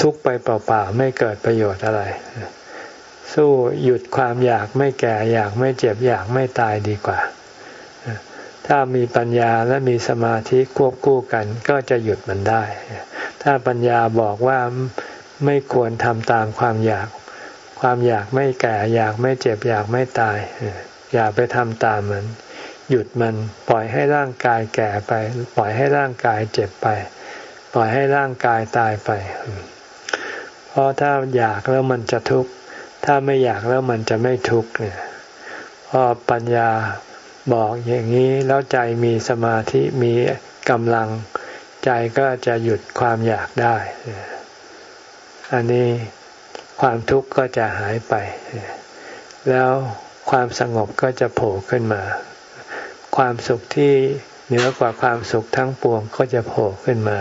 ทุกไปเปล่าๆ ไม่เกิดประโยชน์อะไร สู้หยุดความอยากไม่แก่อยากไม่เจ็บอยากไม่ตายดีกว่า ถ้ามีปัญญาและมีสมาธิควบคู่กัน ก็จะหยุดมันได้ ถ้าปัญญาบอกว่าไม่ควรทำตามความอยาก ความอยากไม่แก่อยากไม่เจ็บอยากไม่ตาย อย่าไปทำตามมัน หยุดมันปล่อยให้ร่างกายแก่ไป ปล่อยให้ร่างกายเจ็บไป ปล่อยให้ร่างกายตายไป เพราะถ้าอยากแล้วมันจะทุกข์ ถ้าไม่อยากแล้วมันจะไม่ทุกข์เนี่ยพอปัญญาบอกอย่างนี้แล้วใจมีสมาธิมีกำลัง ใจก็จะหยุดความอยากได้ อันนี้ความทุกข์ก็จะหายไป แล้วความสงบก็จะโผล่ขึ้นมา ความสุขที่เหนือกว่าความสุขทั้งปวงก็จะโผล่ขึ้นมา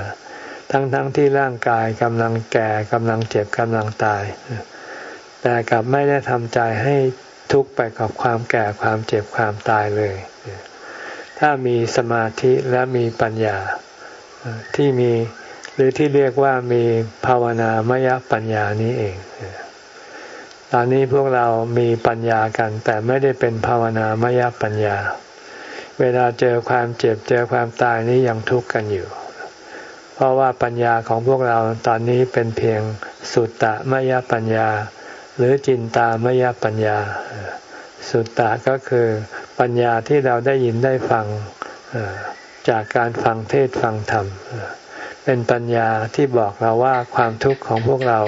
ทั้งๆทที่ร่างกายกำลังแก่กำลังเจ็บกำลังตาย แต่กลับไม่ได้ทำใจให้ทุกข์ไปกับความแก่ความเจ็บความตายเลย ถ้ามีสมาธิและมีปัญญาที่มีหรือที่เรียกว่ามีภาวนามยปัญญานี้เอง ตอนนี้พวกเรามีปัญญากัน แต่ไม่ได้เป็นภาวนามยปัญญา เวลาเจอความเจ็บเจอความตายนี้ยังทุกข์กันอยู่ เพราะว่าปัญญาของพวกเราตอนนี้เป็นเพียงสุตตะมยปัญญา หรือจินตามยปัญญา สุตตะก็คือปัญญาที่เราได้ยินได้ฟังจากการฟังเทศฟังธรรม เป็นปัญญาที่บอกเราว่าความทุกข์ของพวกเรา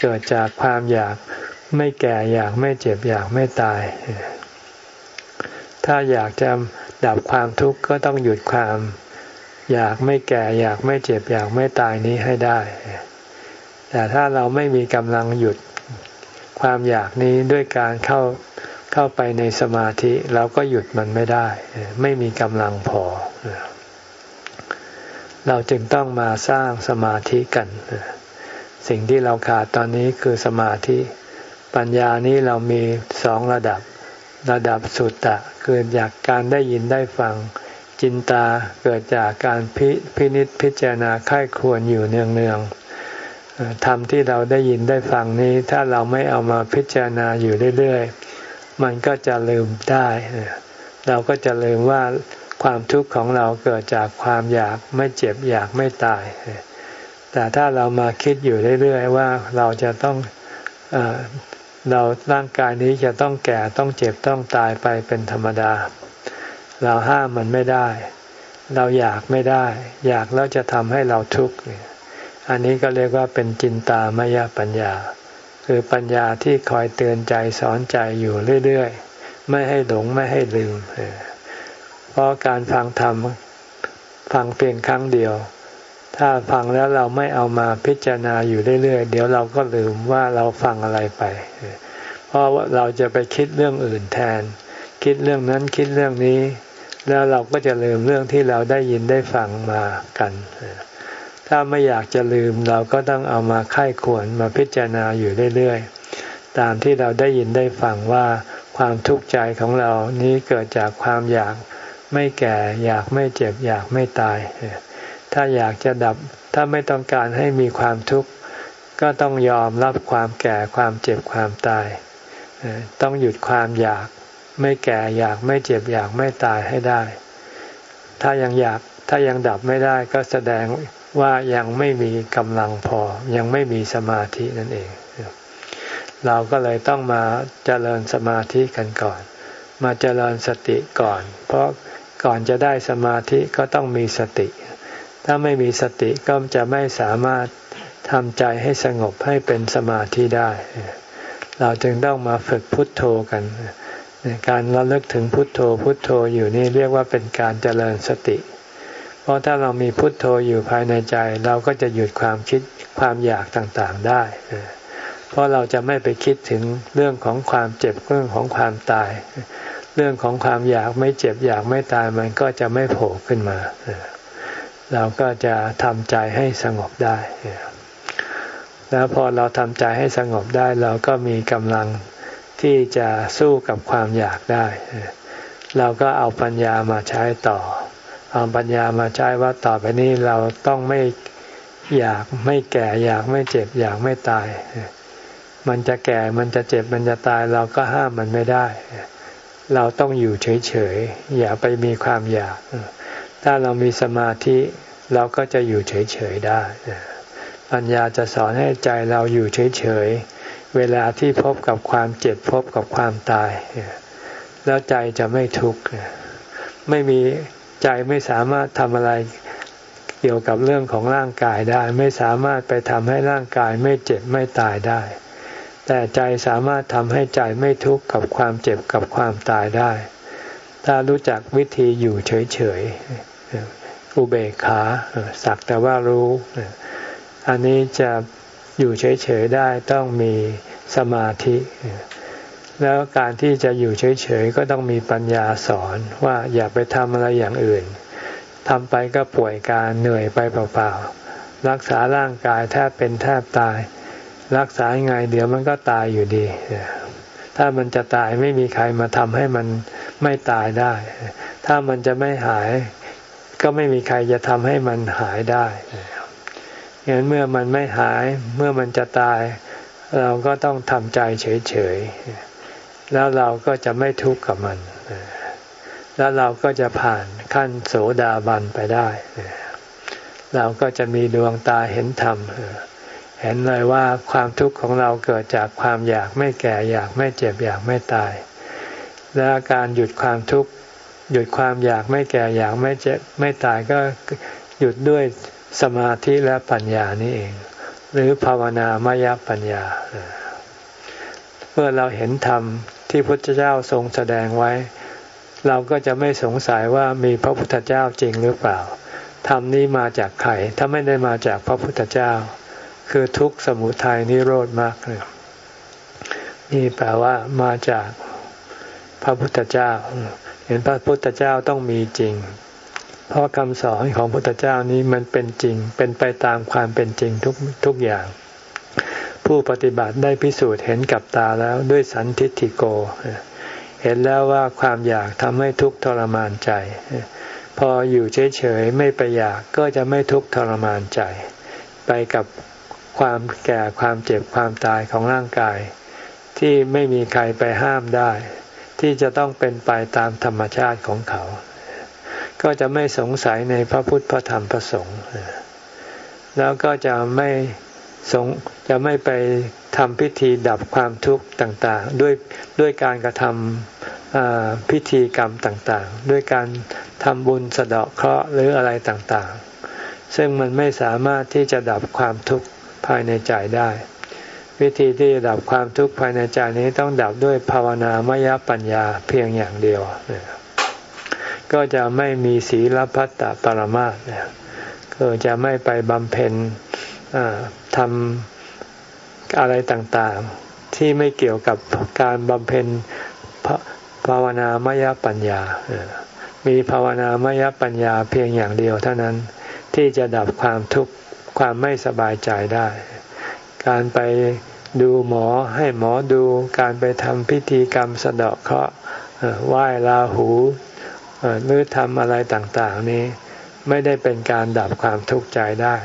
เกิดจากความอยากไม่แก่อยากไม่เจ็บอยากไม่ตาย ถ้าอยากจะดับความทุกข์ก็ต้องหยุดความอยากไม่แก่อยากไม่เจ็บอยากไม่ตายนี้ให้ได้ แต่ถ้าเราไม่มีกำลังหยุด ความอยากนี้ด้วยการเข้าเข้าไปในสมาธิเราก็หยุดมันไม่ได้ ไม่มีกำลังพอ เราจึงต้องมาสร้างสมาธิกัน สิ่งที่เราขาดตอนนี้คือสมาธิ ปัญญานี้เรามีสองระดับ ระดับสุตตะเกิดจากการได้ยินได้ฟัง จินตาเกิดจากการพิพินิจพิจารณาค่ายควรอยู่เนืองเนือง ธรรมที่เราได้ยินได้ฟังนี้ ถ้าเราไม่เอามาพิจารณาอยู่เรื่อยๆ มันก็จะลืมได้ เราก็จะลืมว่าความทุกข์ของเราเกิดจากความอยากไม่เจ็บอยากไม่ตาย แต่ถ้าเรามาคิดอยู่เรื่อยๆ ว่าเราจะต้องเอเราร่างกายนี้จะต้องแก่ต้องเจ็บต้องตายไปเป็นธรรมดา เราห้ามมันไม่ได้ เราอยากไม่ได้ อยากแล้วจะทำให้เราทุกข์ อันนี้ก็เรียกว่าเป็นจินตามยปัญญา คือปัญญาที่คอยเตือนใจสอนใจอยู่เรื่อยๆ ไม่ให้หลงไม่ให้ลืม เพราะการฟังธรรมฟังเพียงครั้งเดียว ถ้าฟังแล้วเราไม่เอามาพิจารณาอยู่เรื่อยๆ เดี๋ยวเราก็ลืมว่าเราฟังอะไรไป เพราะว่าเราจะไปคิดเรื่องอื่นแทน คิดเรื่องนั้นคิดเรื่องนี้ แล้วเราก็จะลืมเรื่องที่เราได้ยินได้ฟังมากัน ถ้าไม่อยากจะลืมเราก็ต้องเอามาไข้ควรมาพิจารณาอยู่เรื่อยๆ ตามที่เราได้ยินได้ฟังว่าความทุกข์ใจของเรานี้เกิดจากความอยากไม่แก่ อยากไม่เจ็บ อยากไม่ตาย ถ้าอยากจะดับ ถ้าไม่ต้องการให้มีความทุกข์ ก็ต้องยอมรับความแก่ความเจ็บความตาย ต้องหยุดความอยากไม่แก่อยากไม่เจ็บอยากไม่ตายให้ได้ ถ้ายังอยากถ้ายังดับไม่ได้ก็แสดง ว่ายังไม่มีกำลังพอ ยังไม่มีสมาธินั่นเอง เราก็เลยต้องมาเจริญสมาธิกันก่อน มาเจริญสติก่อน เพราะก่อนจะได้สมาธิก็ต้องมีสติ ถ้าไม่มีสติก็จะไม่สามารถทำใจให้สงบให้เป็นสมาธิได้ เราจึงต้องมาฝึกพุทโธกัน การระลึกถึงพุทโธพุทโธอยู่นี่เรียกว่าเป็นการเจริญสติ เพราะถ้าเรามีพุทโธอยู่ภายในใจ เราก็จะหยุดความคิดความอยากต่างๆได้ เพราะเราจะไม่ไปคิดถึงเรื่องของความเจ็บเรื่องของความตาย เรื่องของความอยากไม่เจ็บอยากไม่ตายมันก็จะไม่โผล่ขึ้นมา เราก็จะทำใจให้สงบได้ แล้วพอเราทำใจให้สงบได้ เราก็มีกำลังที่จะสู้กับความอยากได้ เราก็เอาปัญญามาใช้ต่อ เอาปัญญามาใช้ว่าต่อไปนี้เราต้องไม่อยากไม่แก่อยากไม่เจ็บอยากไม่ตาย มันจะแก่มันจะเจ็บมันจะตายเราก็ห้ามมันไม่ได้ เราต้องอยู่เฉยๆอย่าไปมีความอยาก ถ้าเรามีสมาธิเราก็จะอยู่เฉยๆได้ปัญญาจะสอนให้ใจเราอยู่เฉยๆเวลาที่พบกับความเจ็บพบกับความตาย แล้วใจจะไม่ทุกข์ไม่มี ใจไม่สามารถทำอะไรเกี่ยวกับเรื่องของร่างกายได้ ไม่สามารถไปทำให้ร่างกายไม่เจ็บไม่ตายได้ แต่ใจสามารถทำให้ใจไม่ทุกข์กับความเจ็บกับความตายได้ ถ้ารู้จักวิธีอยู่เฉยๆอุเบกขาสักแต่ว่ารู้ อันนี้จะอยู่เฉยๆได้ต้องมีสมาธิ แล้วการที่จะอยู่เฉยๆก็ต้องมีปัญญาสอนว่าอย่าไปทำอะไรอย่างอื่นทำไปก็ป่วยการเหนื่อยไปเปล่าๆรักษาร่างกายแทบเป็นแทบตาย รักษาไงเดี๋ยวมันก็ตายอยู่ดี ถ้ามันจะตายไม่มีใครมาทำให้มันไม่ตายได้ ถ้ามันจะไม่หายก็ไม่มีใครจะทำให้มันหายได้เห็นเมื่อมันไม่หายเมื่อมันจะตาย เราก็ต้องทำใจเฉยๆ แล้วเราก็จะไม่ทุกข์กับมัน แล้วเราก็จะผ่านขั้นโสดาบันไปได้ เราก็จะมีดวงตาเห็นธรรม เห็นเลยว่าความทุกข์ของเราเกิดจากความอยากไม่แก่อยากไม่เจ็บอยากไม่ตาย และการหยุดความทุกข์หยุดความอยากไม่แก่อยากไม่เจ็บไม่ตายก็หยุดด้วยสมาธิและปัญญานี่เอง หรือภาวนามยปัญญาเมื่อเราเห็นธรรม ที่พระพุทธเจ้าทรงแสดงไว้ เราก็จะไม่สงสัยว่ามีพระพุทธเจ้าจริงหรือเปล่าธรรมนี้มาจากใครถ้าไม่ได้มาจากพระพุทธเจ้า คือทุกสมุทัยนิโรธมากเลยนี่แปลว่ามาจากพระพุทธเจ้า เห็นพระพุทธเจ้าต้องมีจริง เพราะคำสอนของพระพุทธเจ้านี้มันเป็นจริง เป็นไปตามความเป็นจริงทุกทุกอย่าง ผู้ปฏิบัติได้พิสูจน์เห็นกับตาแล้วด้วยสันทิฏฐิโก เห็นแล้วว่าความอยากทำให้ทุกข์ทรมานใจ พออยู่เฉยๆไม่ไปอยากก็จะไม่ทุกข์ทรมานใจ ไปกับความแก่ความเจ็บความตายของร่างกาย ที่ไม่มีใครไปห้ามได้ ที่จะต้องเป็นไปตามธรรมชาติของเขา ก็จะไม่สงสัยในพระพุทธพระธรรมพระสงฆ์แล้วก็จะไม่ สงจะไม่ไปทำพิธีดับความทุกข์ต่างๆ ด้วยด้วยการกระทำพิธีกรรมต่างๆ ด้วยการทำบุญสะเดาะเคราะห์หรืออะไรต่างๆ ซึ่งมันไม่สามารถที่จะดับความทุกข์ภายในใจได้ วิธีที่จะดับความทุกข์ภายในใจนี้ต้องดับด้วยภาวนามยปัญญาเพียงอย่างเดียว ก็จะไม่มีศีลพัตตปรมาสก็จะไม่ไปบำเพ็ญ ทำอะไรต่างๆ ที่ไม่เกี่ยวกับการบำเพ็ญภาวนามยปัญญา มีภาวนามยปัญญาเพียงอย่างเดียวเท่านั้นที่จะดับความทุกข์ความไม่สบายใจได้ การไปดูหมอให้หมอดูการไปทำพิธีกรรมสะเดาะเคราะห์ไหว้ลาหูหรือทำอะไรต่างๆ นี้ ไม่ได้เป็นการดับความทุกข์ใจได้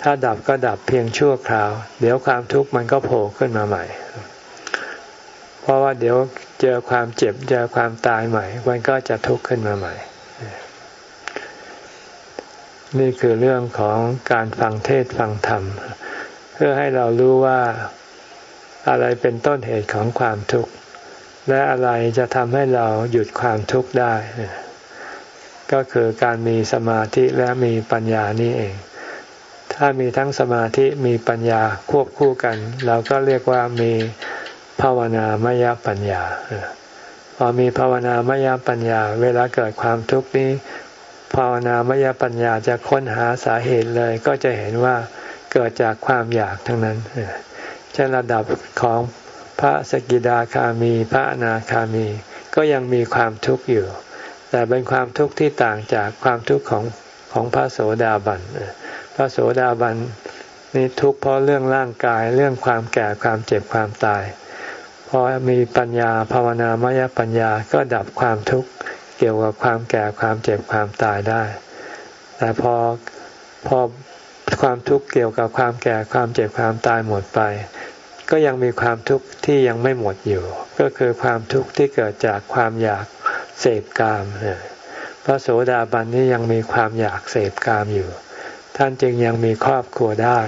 ถ้าดับก็ดับเพียงชั่วคราว เดี๋ยวความทุกข์มันก็โผล่ขึ้นมาใหม่ เพราะว่าเดี๋ยวเจอความเจ็บเจอความตายใหม่ มันก็จะทุกข์ขึ้นมาใหม่ นี่คือเรื่องของการฟังเทศฟังธรรม เพื่อให้เรารู้ว่าอะไรเป็นต้นเหตุของความทุกข์ และอะไรจะทำให้เราหยุดความทุกข์ได้ ก็คือการมีสมาธิและมีปัญญานี่เอง ถ้ามีทั้งสมาธิมีปัญญาควบคู่กัน เราก็เรียกว่ามีภาวนามยปัญญาพอมีภาวนามยปัญญา เวลาเกิดความทุกข์นี้ ภาวนามยปัญญาจะค้นหาสาเหตุเลย ก็จะเห็นว่าเกิดจากความอยากทั้งนั้นเช่นระดับของพระสกิดาคามี พระอนาคามี ก็ยังมีความทุกข์อยู่ แต่เป็นความทุกข์ที่ต่างจากความทุกข์ของของพระโสดาบันพ ระโสดาบันนี่ทุกข์เพราะเรื่องร่างกายเรื่องความแก่ความเจ็บความตายพอมีปัญญาภาวนามยปัญญาก็ดับความทุกข์เกี่ยวกับความแก่ความเจ็บความตายได้ แต่พอพอความทุกข์เกี่ยวกับความแก่ความเจ็บความตายหมดไป ก็ยังมีความทุกข์ที่ยังไม่หมดอยู่ ก็คือความทุกข์ที่เกิดจากความอยากเสพกามพระโสดาบันนี้ยังมีความอยากเสพกามอยู่ ท่านจึงยังมีครอบครัวได้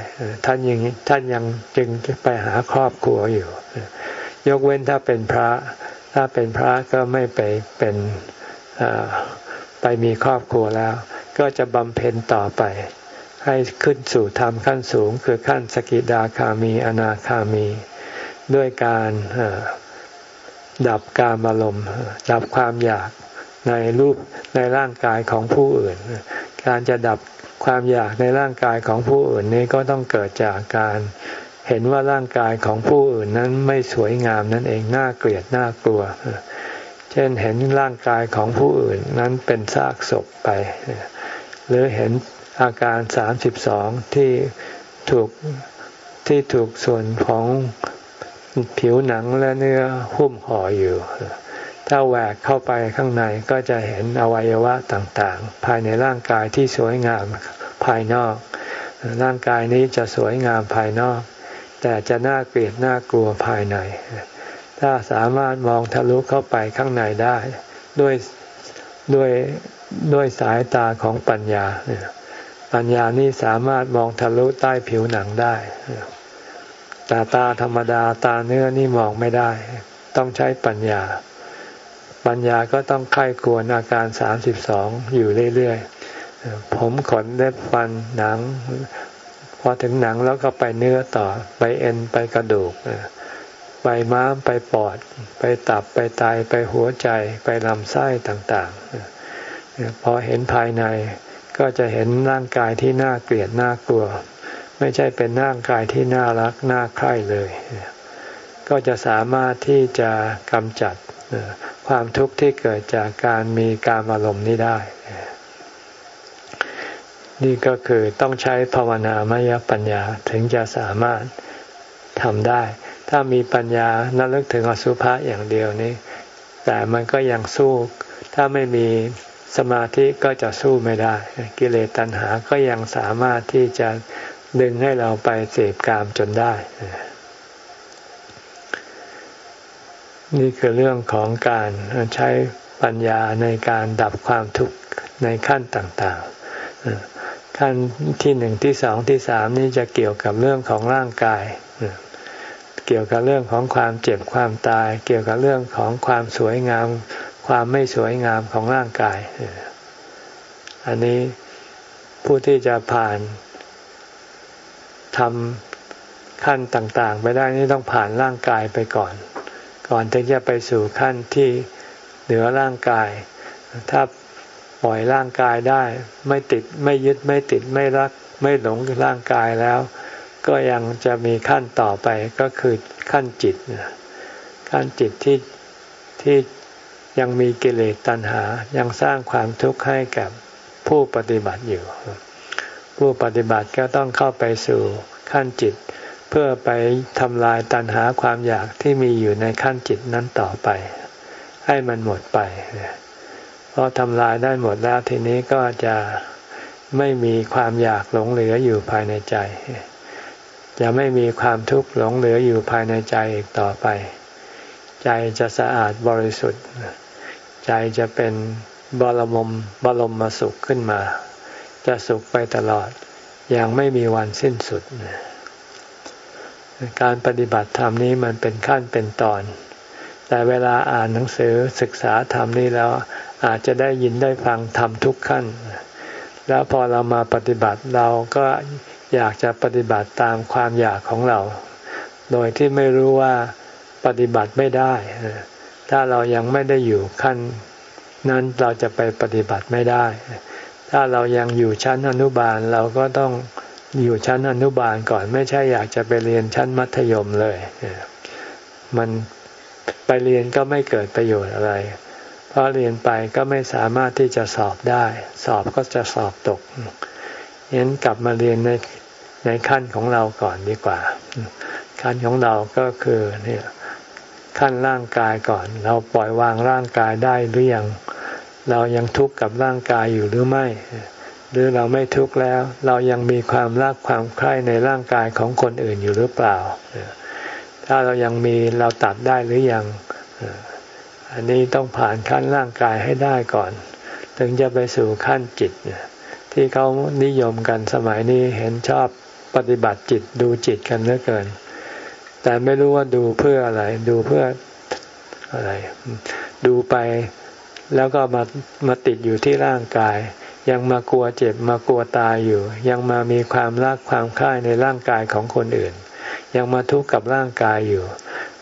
ท่านยังท่านยังจึงไปหาครอบครัวอยู่ ยกเว้นถ้าเป็นพระ ถ้าเป็นพระก็ไม่ไปเป็นไปมีครอบครัวแล้ว ก็จะบำเพ็ญต่อไป ให้ขึ้นสู่ธรรมขั้นสูง คือขั้นสกิดาคามี อนาคามี ด้วยการดับการอารมณ์ดับความอยากในรูปในร่างกายของผู้อื่น การจะดับ ความอยากในร่างกายของผู้อื่นนี้ก็ต้องเกิดจากการเห็นว่าร่างกายของผู้อื่นนั้นไม่สวยงามนั่นเองน่าเกลียดน่ากลัว เช่นเห็นร่างกายของผู้อื่นนั้นเป็นซากศพไป หรือเห็นอาการสามสิบสองที่ถูกที่ถูกส่วนของผิวหนังและเนื้อหุ้มห่ออยู่ ถ้าแหวกเข้าไปข้างในก็จะเห็นอวัยวะต่างๆ ภายในร่างกายที่สวยงามภายนอก ร่างกายนี้จะสวยงามภายนอก แต่จะน่าเกลียดน่ากลัวภายใน ถ้าสามารถมองทะลุเข้าไปข้างในได้ ด้วยด้วยด้วยสายตาของปัญญา ปัญญานี้สามารถมองทะลุใต้ผิวหนังได้แต่ตาธรรมดาตาเนื้อนี่มองไม่ได้ ต้องใช้ปัญญา ปัญญาก็ต้องไข้ควรอาการสามสิบสองอยู่เรื่อยๆ ผมขนเล็บฟันหนัง พอถึงหนังแล้วก็ไปเนื้อต่อ ไปเอ็นไปกระดูก ไปม้ามไปปอด ไปตับไปไตไปหัวใจไปลำไส้ต่างๆ พอเห็นภายในก็จะเห็นร่างกายที่น่าเกลียดน่ากลัว ไม่ใช่เป็นร่างกายที่น่ารักน่าใคร่เลย ก็จะสามารถที่จะกำจัด ความทุกข์ที่เกิดจากการมีการอารมณ์นี้ได้ นี่ก็คือต้องใช้ภาวนามยปัญญาถึงจะสามารถทำได้ ถ้ามีปัญญานั่ลึกถึงอสุภะอย่างเดียวนี้แต่มันก็ยังสู้ ถ้าไม่มีสมาธิก็จะสู้ไม่ได้ กิเลสตัณหาก็ยังสามารถที่จะดึงให้เราไปเสพกามจนได้ นี่คือเรื่องของการใช้ปัญญาในการดับความทุกข์ในขั้นต่างๆ ขั้นที่หนึ่งที่สองที่สามนี่จะเกี่ยวกับเรื่องของร่างกาย เกี่ยวกับเรื่องของความเจ็บความตาย เกี่ยวกับเรื่องของความสวยงาม ความไม่สวยงามของร่างกาย อันนี้ผู้ที่จะผ่านทำขั้นต่างๆ ไปได้นี่ต้องผ่านร่างกายไปก่อน ก่อนถึงจะไปสู่ขั้นที่เหนือร่างกาย ถ้าปล่อยร่างกายได้ ไม่ติดไม่ยึดไม่ติดไม่รัก ไม่หลงร่างกายแล้ว ก็ยังจะมีขั้นต่อไปก็คือขั้นจิตขั้นจิตที่ที่ยังมีกิเลสตัณหายังสร้างความทุกข์ให้กับผู้ปฏิบัติอยู่ ผู้ปฏิบัติก็ต้องเข้าไปสู่ขั้นจิต เพื่อไปทำลายตัณหาความอยากที่มีอยู่ในขั้นจิตนั้นต่อไป ให้มันหมดไปพอทำลายได้หมดแล้วทีนี้ก็จะไม่มีความอยากหลงเหลืออยู่ภายในใจ จะไม่มีความทุกข์หลงเหลืออยู่ภายในใจอีกต่อไป ใจจะสะอาดบริสุทธิ์ ใจจะเป็นบรมมบรมมาสุขขึ้นมา จะสุขไปตลอดอย่างไม่มีวันสิ้นสุด การปฏิบัติธรรมนี้มันเป็นขั้นเป็นตอน แต่เวลาอ่านหนังสือศึกษาธรรมนี้แล้วอาจจะได้ยินได้ฟังธรรมทุกขั้น แล้วพอเรามาปฏิบัติเราก็อยากจะปฏิบัติตามความอยากของเรา โดยที่ไม่รู้ว่าปฏิบัติไม่ได้ ถ้าเรายังไม่ได้อยู่ขั้นนั้นเราจะไปปฏิบัติไม่ได้ ถ้าเรายังอยู่ชั้นอนุบาลเราก็ต้อง อยู่ชั้นอนุบาลก่อนไม่ใช่อยากจะไปเรียนชั้นมัธยมเลย มันไปเรียนก็ไม่เกิดประโยชน์อะไร เพราะเรียนไปก็ไม่สามารถที่จะสอบได้ สอบก็จะสอบตกยั้นกลับมาเรียนในในขั้นของเราก่อนดีกว่า ขั้นของเราก็คือเนี่ยขั้นร่างกายก่อน เราปล่อยวางร่างกายได้หรือยัง เรายังทุกข์กับร่างกายอยู่หรือไม่ หรือเราไม่ทุกข์แล้ว เรายังมีความรักความใคร่ในร่างกายของคนอื่นอยู่หรือเปล่า ถ้าเรายังมีเราตัดได้หรือยัง อันนี้ต้องผ่านขั้นร่างกายให้ได้ก่อน ถึงจะไปสู่ขั้นจิต ที่เขานิยมกันสมัยนี้เห็นชอบปฏิบัติจิตดูจิตกันเหลือเกิน แต่ไม่รู้ว่าดูเพื่ออะไร ดูเพื่ออะไร ดูไปแล้วก็มามาติดอยู่ที่ร่างกาย ยังมากลัวเจ็บมากลัวตายอยู่ ยังมามีความรักความคลายในร่างกายของคนอื่น ยังมาทุกข์กับร่างกายอยู่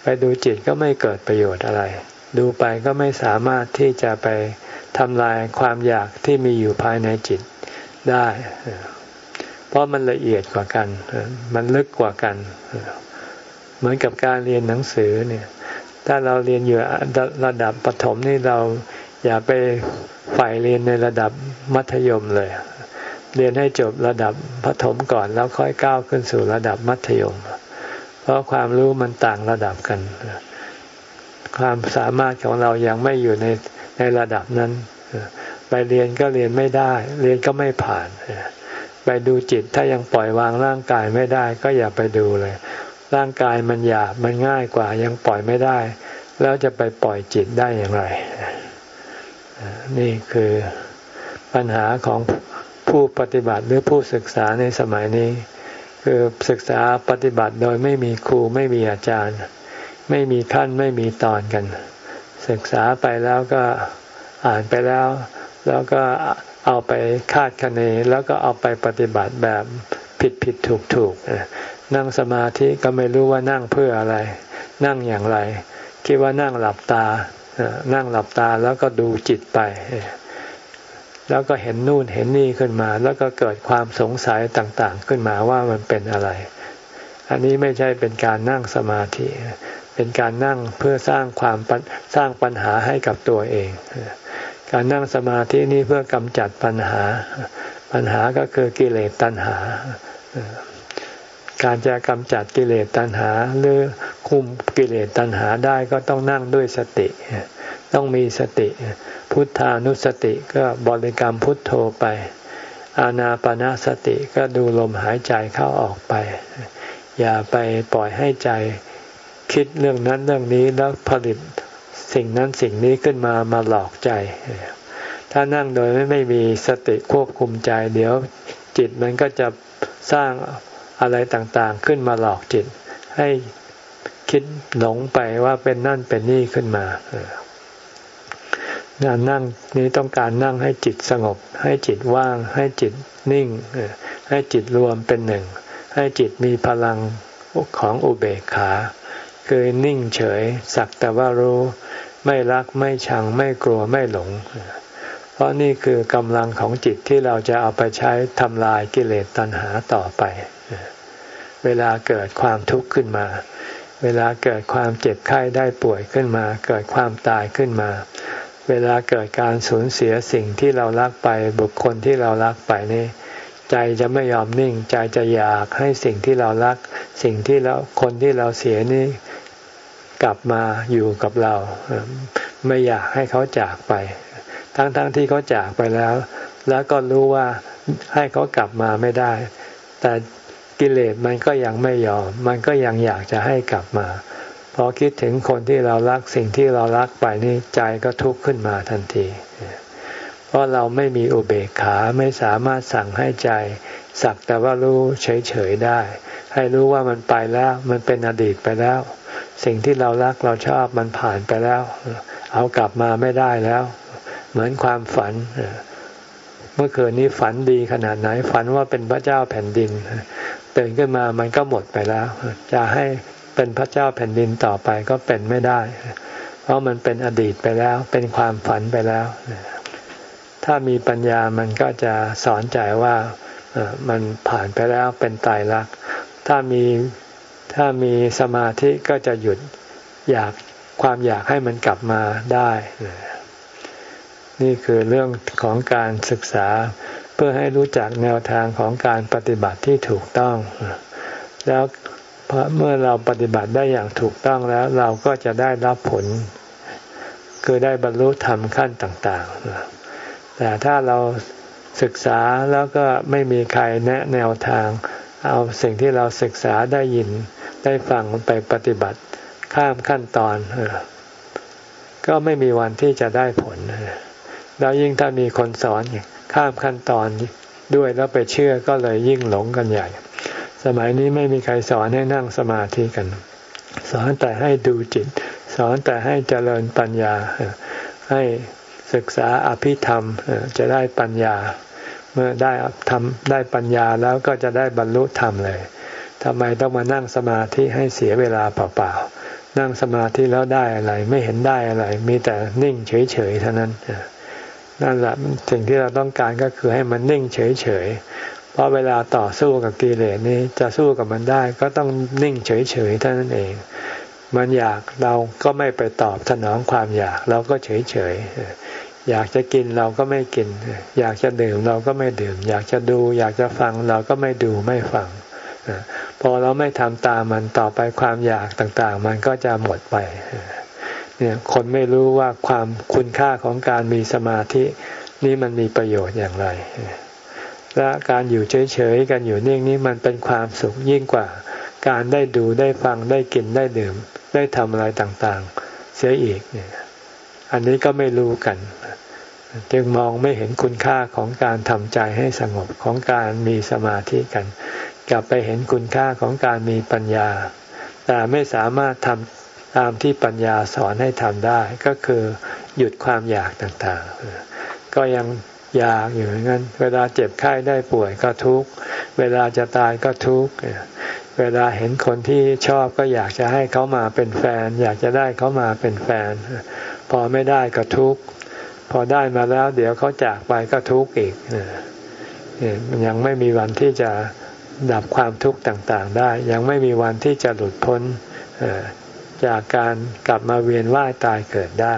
ไปดูจิตก็ไม่เกิดประโยชน์อะไร ดูไปก็ไม่สามารถที่จะไปทำลายความอยากที่มีอยู่ภายในจิตได้ เพราะมันละเอียดกว่ากัน มันลึกกว่ากัน เหมือนกับการเรียนหนังสือเนี่ย ถ้าเราเรียนอยู่ระดับปฐมนี่เราอย่าไป ฝ่ายเรียนในระดับมัธยมเลย เรียนให้จบระดับปฐมก่อนแล้วค่อยก้าวขึ้นสู่ระดับมัธยม เพราะความรู้มันต่างระดับกัน ความสามารถของเรายังไม่อยู่ในในระดับนั้นไปเรียนก็เรียนไม่ได้ เรียนก็ไม่ผ่าน ไปไปดูจิตถ้ายังปล่อยวางร่างกายไม่ได้ ก็อย่าไปดูเลย ร่างกายมันหยาบมันง่ายกว่ายังปล่อยไม่ได้ แล้วจะไปปล่อยจิตได้อย่างไร นี่คือปัญหาของผู้ปฏิบัติหรือผู้ศึกษาในสมัยนี้ คือศึกษาปฏิบัติโดยไม่มีครูไม่มีอาจารย์ ไม่มีขั้นไม่มีตอนกัน ศึกษาไปแล้วก็อ่านไปแล้ว แล้วก็เอาไปคาดคะเนแล้วก็เอาไปปฏิบัติแบบผิดผิดถูกถูกนั่งสมาธิก็ไม่รู้ว่านั่งเพื่ออะไร นั่งอย่างไร คิดว่านั่งหลับตา นั่งหลับตาแล้วก็ดูจิตไป แล้วก็เห็นนู่นเห็นนี่ขึ้นมา แล้วก็เกิดความสงสัยต่างๆ ขึ้นมาว่ามันเป็นอะไร อันนี้ไม่ใช่เป็นการนั่งสมาธิ เป็นการนั่งเพื่อสร้างความสร้างปัญหาให้กับตัวเอง การนั่งสมาธินี้เพื่อกำจัดปัญหา ปัญหาก็คือกิเลสตัณหา การจะกำจัดกิเลสตัณหา หรือคุมกิเลสตัณหาได้ก็ต้องนั่งด้วยสติ ต้องมีสติ พุทธานุสติก็บริกรรมพุทโธไป อานาปนาสติก็ดูลมหายใจเข้าออกไป อย่าไปปล่อยให้ใจคิดเรื่องนั้นเรื่องนี้แล้วผลิตสิ่งนั้นสิ่งนี้ขึ้นมามาหลอกใจ ถ้านั่งโดยไม่ไม่มีสติควบคุมใจ เดี๋ยวจิตมันก็จะสร้าง อะไรต่างๆขึ้นมาหลอกจิต ให้คิดหลงไปว่าเป็นนั่นเป็นนี่ขึ้นมาการนั่งนี้ต้องการนั่งให้จิตสงบ ให้จิตว่าง ให้จิตนิ่ง ให้จิตรวมเป็นหนึ่ง ให้จิตมีพลังของอุเบกขา คือนิ่งเฉย สักแต่ว่ารู้ไม่รักไม่ชังไม่กลัวไม่หลง เพราะนี่คือกำลังของจิตที่เราจะเอาไปใช้ทำลายกิเลสตัณหาต่อไป เวลาเกิดความทุกข์ขึ้นมา เวลาเกิดความเจ็บไข้ได้ป่วยขึ้นมา เกิดความตายขึ้นมา เวลาเกิดการสูญเสียสิ่งที่เรารักไปบุคคลที่เรารักไปนี่ใจจะไม่ยอมนิ่ง ใจจะอยากให้สิ่งที่เรารัก สิ่งที่เราคนที่เราเสียนี่กลับมาอยู่กับเรา ไม่อยากให้เขาจากไป ทั้งๆทที่เขาจากไปแล้ว แล้วก็รู้ว่าให้เขากลับมาไม่ได้ แต่ กิเลสมันก็ยังไม่ยอม มันก็ยังอยากจะให้กลับมา พอคิดถึงคนที่เรารักสิ่งที่เรารักไปนี่ใจก็ทุกข์ขึ้นมาทันที เพราะเราไม่มีอุเบกขาไม่สามารถสั่งให้ใจสักแต่ว่ารู้เฉยๆได้ ให้รู้ว่ามันไปแล้ว มันเป็นอดีตไปแล้ว สิ่งที่เรารักเราชอบมันผ่านไปแล้ว เอากลับมาไม่ได้แล้ว เหมือนความฝันเมื่อคืนนี้ฝันดีขนาดไหนฝันว่าเป็นพระเจ้าแผ่นดิน ตื่นขึ้นมามันก็หมดไปแล้ว จะให้เป็นพระเจ้าแผ่นดินต่อไปก็เป็นไม่ได้ เพราะมันเป็นอดีตไปแล้ว เป็นความฝันไปแล้ว ถ้ามีปัญญามันก็จะสอนใจว่ามันผ่านไปแล้วเป็นตายรัก ถ้ามีถ้ามีสมาธิก็จะหยุดอยากความอยากให้มันกลับมาได้ นี่คือเรื่องของการศึกษา พื่อให้รู้จักแนวทางของการปฏิบัติที่ถูกต้อง แล้วพราะเมื่อเราปฏิบัติได้อย่างถูกต้องแล้ว เราก็จะได้รับผล คือได้บรรลุธรรมขั้นต่าง ๆ แต่ถ้าเราศึกษาแล้วก็ไม่มีใครแนะแนวทาง เอาสิ่งที่เราศึกษาได้ยินได้ฟังไปปฏิบัติข้ามขั้นตอน ก็ไม่มีวันที่จะได้ผล แล้วยิ่งถ้ามีคนสอน ข้ามขั้นตอนด้วยแล้วไปเชื่อก็เลยยิ่งหลงกันใหญ่ สมัยนี้ไม่มีใครสอนให้นั่งสมาธิกัน สอนแต่ให้ดูจิต สอนแต่ให้เจริญปัญญา ให้ศึกษาอภิธรรมจะได้ปัญญา เมื่อได้ทำได้ปัญญาแล้วก็จะได้บรรลุธรรมเลยทำไมต้องมานั่งสมาธิให้เสียเวลาเปล่าๆนั่งสมาธิแล้วได้อะไร ไม่เห็นได้อะไร มีแต่นิ่งเฉยๆเท่านั้น นั่นแหละสิ่งที่เราต้องการก็คือให้มันนิ่งเฉยเฉยเพราะเวลาต่อสู้กับกิเลสนี้จะสู้กับมันได้ก็ต้องนิ่งเฉยๆเท่านั้นเอง มันอยากเราก็ไม่ไปตอบสนองความอยากเราก็เฉยๆอยากจะกินเราก็ไม่กิน อยากจะดื่มเราก็ไม่ดื่ม อยากจะดู อยากจะฟังเราก็ไม่ดูไม่ฟังพอเราไม่ทำตามมันต่อไปความอยากต่างๆ มันก็จะหมดไป เนี่ยคนไม่รู้ว่าความคุณค่าของการมีสมาธินี่มันมีประโยชน์อย่างไร และการอยู่เฉยๆกันอยู่นิ่งนี้มันเป็นความสุขยิ่งกว่า การได้ดูได้ฟังได้กินได้ดื่ม ได้ทำอะไรต่างๆ เสียอีกเนี่ยอันนี้ก็ไม่รู้กัน จึงมองไม่เห็นคุณค่าของการทำใจให้สงบของการมีสมาธิกัน กลับไปเห็นคุณค่าของการมีปัญญา แต่ไม่สามารถทำ ตามที่ปัญญาสอนให้ทำได้ก็คือหยุดความอยากต่างๆ ก็ยังอยากอยู่งั้น เวลาเจ็บไข้ได้ป่วยก็ทุกข์เวลาจะตายก็ทุกข์เวลาเห็นคนที่ชอบก็อยากจะให้เขามาเป็นแฟน อยากจะได้เขามาเป็นแฟน พอไม่ได้ก็ทุกข์พอได้มาแล้ว เดี๋ยวเขาจากไปก็ทุกข์อีกมันยังไม่มีวันที่จะดับความทุกข์ต่างๆ ได้ ยังไม่มีวันที่จะหลุดพ้น จากการกลับมาเวียนว่ายตายเกิดได้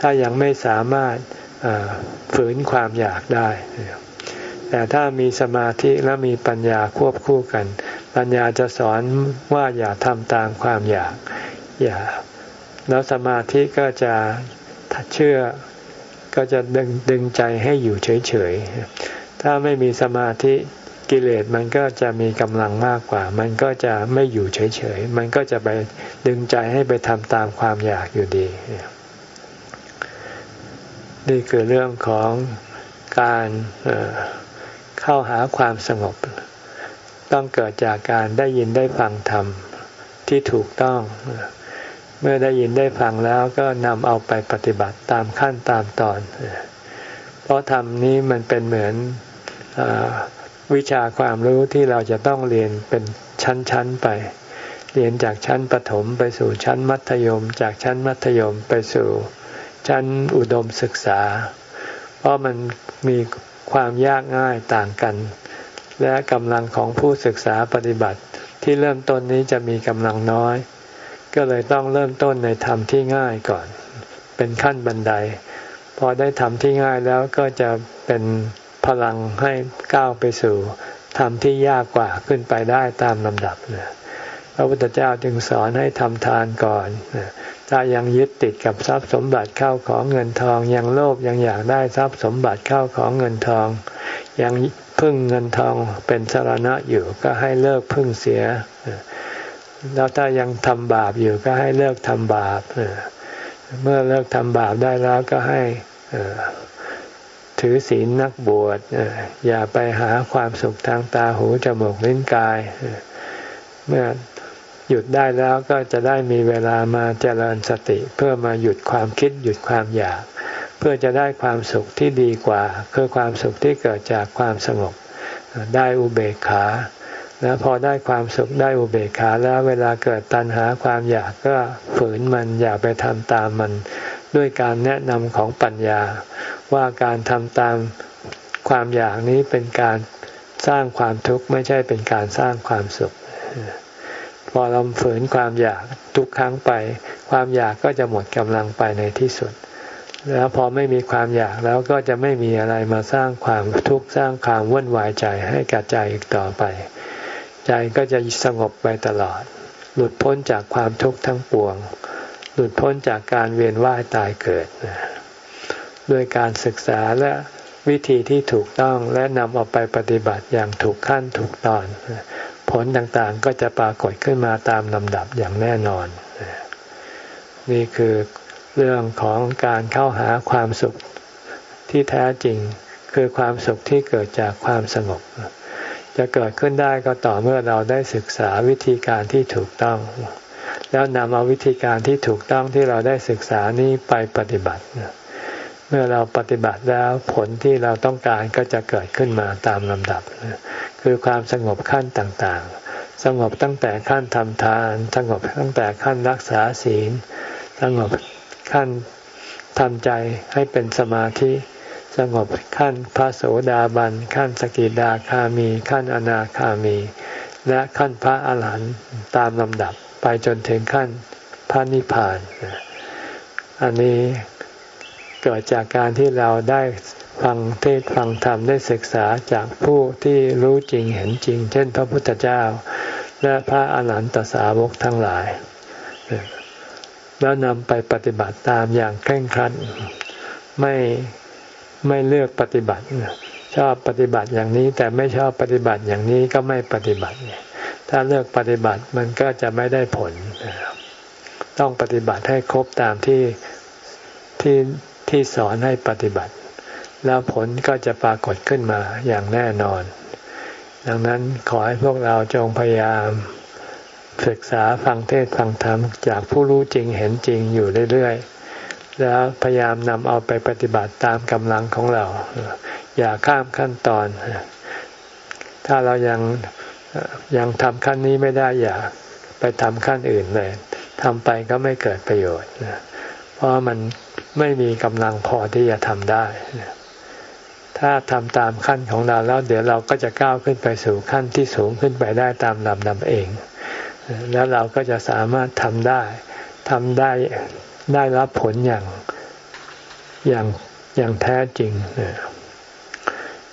ถ้ายังไม่สามารถฝืนความอยากได้ แต่ถ้ามีสมาธิและมีปัญญาควบคู่กัน ปัญญาจะสอนว่าอย่าทำตามความอยาก อย่า แล้วสมาธิก็จะเชื่อก็จะดึงดึงใจให้อยู่เฉยๆ ถ้าไม่มีสมาธิ กิเลสมันก็จะมีกำลังมากกว่า มันก็จะไม่อยู่เฉยๆ มันก็จะไปดึงใจให้ไปทำตามความอยากอยู่ดี นี่คือเรื่องของการเข้าหาความสงบ ต้องเกิดจากการได้ยินได้ฟังธรรมที่ถูกต้อง เมื่อได้ยินได้ฟังแล้วก็นำเอาไปปฏิบัติตามขั้นตามตอน เพราะธรรมนี้มันเป็นเหมือนอ วิชาความรู้ที่เราจะต้องเรียนเป็นชั้นๆไป เรียนจากชั้นประถมไปสู่ชั้นมัธยม จากชั้นมัธยมไปสู่ชั้นอุดมศึกษา เพราะมันมีความยากง่ายต่างกัน และกำลังของผู้ศึกษาปฏิบัติ ที่เริ่มต้นนี้จะมีกำลังน้อย ก็เลยต้องเริ่มต้นในธรรมที่ง่ายก่อน เป็นขั้นบันได พอได้ธรรมที่ง่ายแล้วก็จะเป็น พลังให้ก้าวไปสู่ธรรมที่ยากกว่าขึ้นไปได้ตามลำดับนพระพุทธเจ้าจึงสอนให้ทำทานก่อนถ้ายังยึดติดกับทรัพย์สมบัติเข้าของเงินทอง ยังโลภยังอยากได้ทรัพย์สมบัติเข้าของเงินทอง ยังพึ่งเงินทองเป็นสารณะอยู่ก็ให้เลิกพึ่งเสีย แล้วถ้ายังทำบาปอยู่ก็ให้เลิกทำบาปเมื่อเลิกทำบาปได้แล้วก็ให้ ถือศีลนักบวชอย่าไปหาความสุขทางตาหูจมูกลิ้นกาย เมื่อหยุดได้แล้วก็จะได้มีเวลามาเจริญสติเพื่อมาหยุดความคิดหยุดความอยาก เพื่อจะได้ความสุขที่ดีกว่าคือความสุขที่เกิดจากความสงบได้อุเบกขาแล้วพอได้ความสุขได้อุเบกขาแล้วเวลาเกิดตัณหาความอยากก็ฝืนมันอย่าไปทำตามมัน ด้วยการแนะนำของปัญญา ว่าการทำตามความอยากนี้เป็นการสร้างความทุกข์ไม่ใช่เป็นการสร้างความสุข พอเราฝืนความอยากทุกครั้งไป ความอยากก็จะหมดกำลังไปในที่สุด แล้วพอไม่มีความอยากแล้วก็จะไม่มีอะไรมาสร้างความทุกข์สร้างความวุ่นวายใจให้กับใจอีกต่อไป ใจก็จะสงบไปตลอด หลุดพ้นจากความทุกข์ทั้งปวง หลุดพ้นจากการเวียนว่ายตายเกิด ด้วยการศึกษาและวิธีที่ถูกต้องและนำออกไปปฏิบัติอย่างถูกขั้นถูกตอน ผลต่างๆก็จะปรากฏขึ้นมาตามลำดับอย่างแน่นอน นี่คือเรื่องของการเข้าหาความสุขที่แท้จริง คือความสุขที่เกิดจากความสงบ จะเกิดขึ้นได้ก็ต่อเมื่อเราได้ศึกษาวิธีการที่ถูกต้อง แล้วนำเอาวิธีการที่ถูกต้องที่เราได้ศึกษานี้ไปปฏิบัติ เมื่อเราปฏิบัติแล้วผลที่เราต้องการก็จะเกิดขึ้นมาตามลำดับ คือความสงบขั้นต่างๆ สงบตั้งแต่ขั้นทำทาน สงบตั้งแต่ขั้นรักษาศีล สงบขั้นทำใจให้เป็นสมาธิสงบขั้นพระโสดาบันขั้นสกิดาคามี ขั้นอนาคามี และขั้นพระอาหารหันต์ตามลำดับ ไปจนถึงขั้นพระนิพพาน อันนี้เกิดจากการที่เราได้ฟังเทศฟังธรรมได้ศึกษาจากผู้ที่รู้จริงเห็นจริง เช่น พระพุทธเจ้า และพระอรหันตสาวกทั้งหลาย แล้วนำไปปฏิบัติตามอย่างเคร่งครัดไม่ไม่เลือกปฏิบัติ ชอบปฏิบัติอย่างนี้แต่ไม่ชอบปฏิบัติอย่างนี้ก็ไม่ปฏิบัติ ถ้าเลือกปฏิบัติมันก็จะไม่ได้ผล ต้องปฏิบัติให้ครบตามที่ที่ที่สอนให้ปฏิบัติ แล้วผลก็จะปรากฏขึ้นมาอย่างแน่นอน ดังนั้นขอให้พวกเราจงพยายาม ศึกษาฟังเทศฟังธรรมจากผู้รู้จริงเห็นจริงอยู่เรื่อยๆ แล้วพยายามนำเอาไปปฏิบัติตามกำลังของเรา อย่าข้ามขั้นตอน ถ้าเรายัง ยังทำขั้นนี้ไม่ได้อย่าไปทำขั้นอื่นเลยทำไปก็ไม่เกิดประโยชน์เพราะมันไม่มีกำลังพอที่จะทำได้ ถ้าทำตามขั้นของเราแล้ว เดี๋ยวเราก็จะก้าวขึ้นไปสู่ขั้นที่สูงขึ้นไปได้ตามลำดับเอง แล้วเราก็จะสามารถทำได้ทำได้ได้รับผลอย่างอย่างอย่างแท้จริง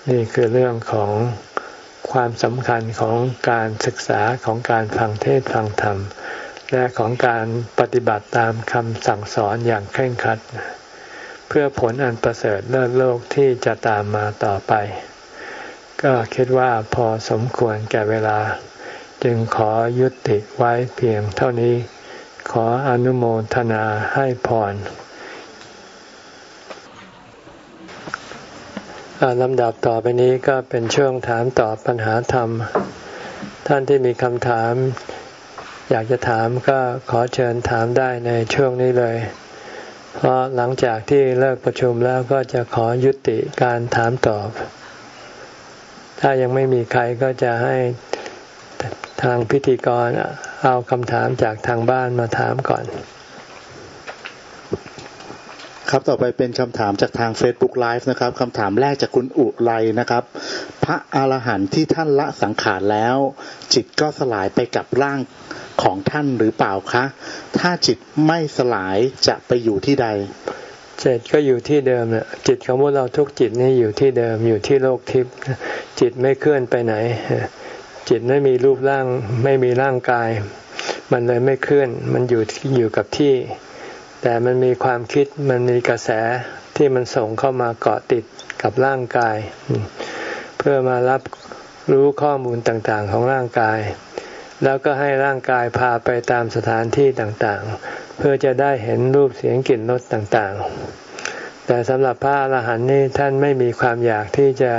นี่คือเรื่องของ ความสำคัญของการศึกษาของการฟังเทศฟังธรรม และของการปฏิบัติตามคำสั่งสอนอย่างเคร่งครัด เพื่อผลอันประเสริฐเลิศโลกที่จะตามมาต่อไป ก็คิดว่าพอสมควรแก่เวลา จึงขอยุติไว้เพียงเท่านี้ ขออนุโมทนาให้พร ลำดับต่อไปนี้ก็เป็นช่วงถามตอบปัญหาธรรม ท่านที่มีคำถาม อยากจะถามก็ขอเชิญถามได้ในช่วงนี้เลย เพราะหลังจากที่เลิกประชุมแล้วก็จะขอยุติการถามตอบ ถ้ายังไม่มีใครก็จะให้ทางพิธีกรเอาคำถามจากทางบ้านมาถามก่อน ครับต่อไปเป็นคำถามจากทาง Facebook Live นะครับคำถามแรกจากคุณอุไรนะครับ พระอรหันต์ที่ท่านละสังขารแล้ว จิตก็สลายไปกับร่างของท่านหรือเปล่าคะ ถ้าจิตไม่สลายจะไปอยู่ที่ใดจิตก็อยู่ที่เดิมเนี่ยจิตของพวกเราทุกจิตนี่อยู่ที่เดิมอยู่ที่โลกทิพย์จิตไม่เคลื่อนไปไหน จิตไม่มีรูปร่างไม่มีร่างกาย มันเลยไม่เคลื่อนมันอยู่อยู่กับที่ แต่มันมีความคิดมันมีกระแสที่มันส่งเข้ามาเกาะติดกับร่างกาย เพื่อมารับรู้ข้อมูลต่างๆของร่างกาย แล้วก็ให้ร่างกายพาไปตามสถานที่ต่างๆ เพื่อจะได้เห็นรูปเสียงกลิ่นรสต่างๆ แต่สำหรับพระอรหันต์นี่ท่านไม่มีความอยากที่จะ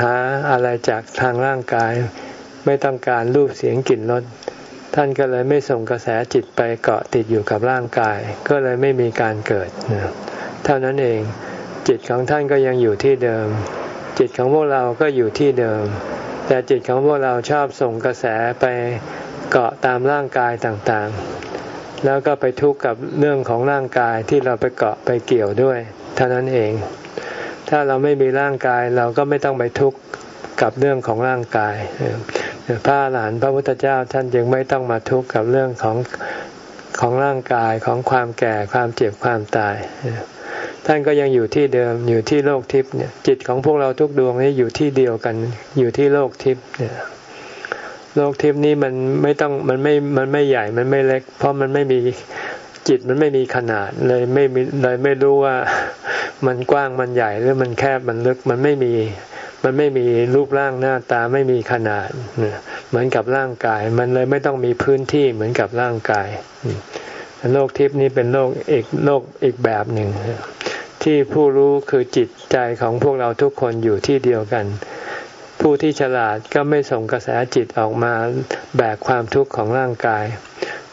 หาอะไรจากทางร่างกาย ไม่ต้องการรูปเสียงกลิ่นรส ท่านก็เลยไม่ส่งกระแสจิตไปเกาะติดอยู่กับร่างกาย ก็เลยไม่มีการเกิดเท่านั้นเองจิตของท่านก็ยังอยู่ที่เดิม จิตของพวกเราก็อยู่ที่เดิม แต่จิตของพวกเราชอบส่งกระแสไปเกาะตามร่างกายต่างๆ แล้วก็ไปทุกข์กับเรื่องของร่างกายที่เราไปเกาะไปเกี่ยวด้วย เท่านั้นเอง ถ้าเราไม่มีร่างกายเราก็ไม่ต้องไปทุกข์กับเรื่องของร่างกาย พระหลานพระพุทธเจ้าท่านจึงไม่ต้องมาทุกข์กับเรื่องของของร่างกายของความแก่ความเจ็บความตาย ท่านก็ยังอยู่ที่เดิมอยู่ที่โลกทิพย์เนี่ยจิตของพวกเราทุกดวงนี้อยู่ที่เดียวกันอยู่ที่โลกทิพย์เนี่ยโลกทิพย์นี้มันไม่ต้องมันไม่มันไม่ใหญ่มันไม่เล็ก เพราะมันไม่มีจิตมันไม่มีขนาดเลยไม่เลยไม่รู้ว่ามันกว้างมันใหญ่หรือมันแคบมันลึกมันไม่มี มันไม่มีรูปร่างหน้าตาไม่มีขนาด เหมือนกับร่างกาย มันเลยไม่ต้องมีพื้นที่เหมือนกับร่างกาย โลกทิพย์นี้เป็นโลกอีกโลกอีกแบบหนึ่ง ที่ผู้รู้คือจิตใจของพวกเราทุกคนอยู่ที่เดียวกัน ผู้ที่ฉลาดก็ไม่ส่งกระแสจิตออกมาแบกความทุกข์ของร่างกาย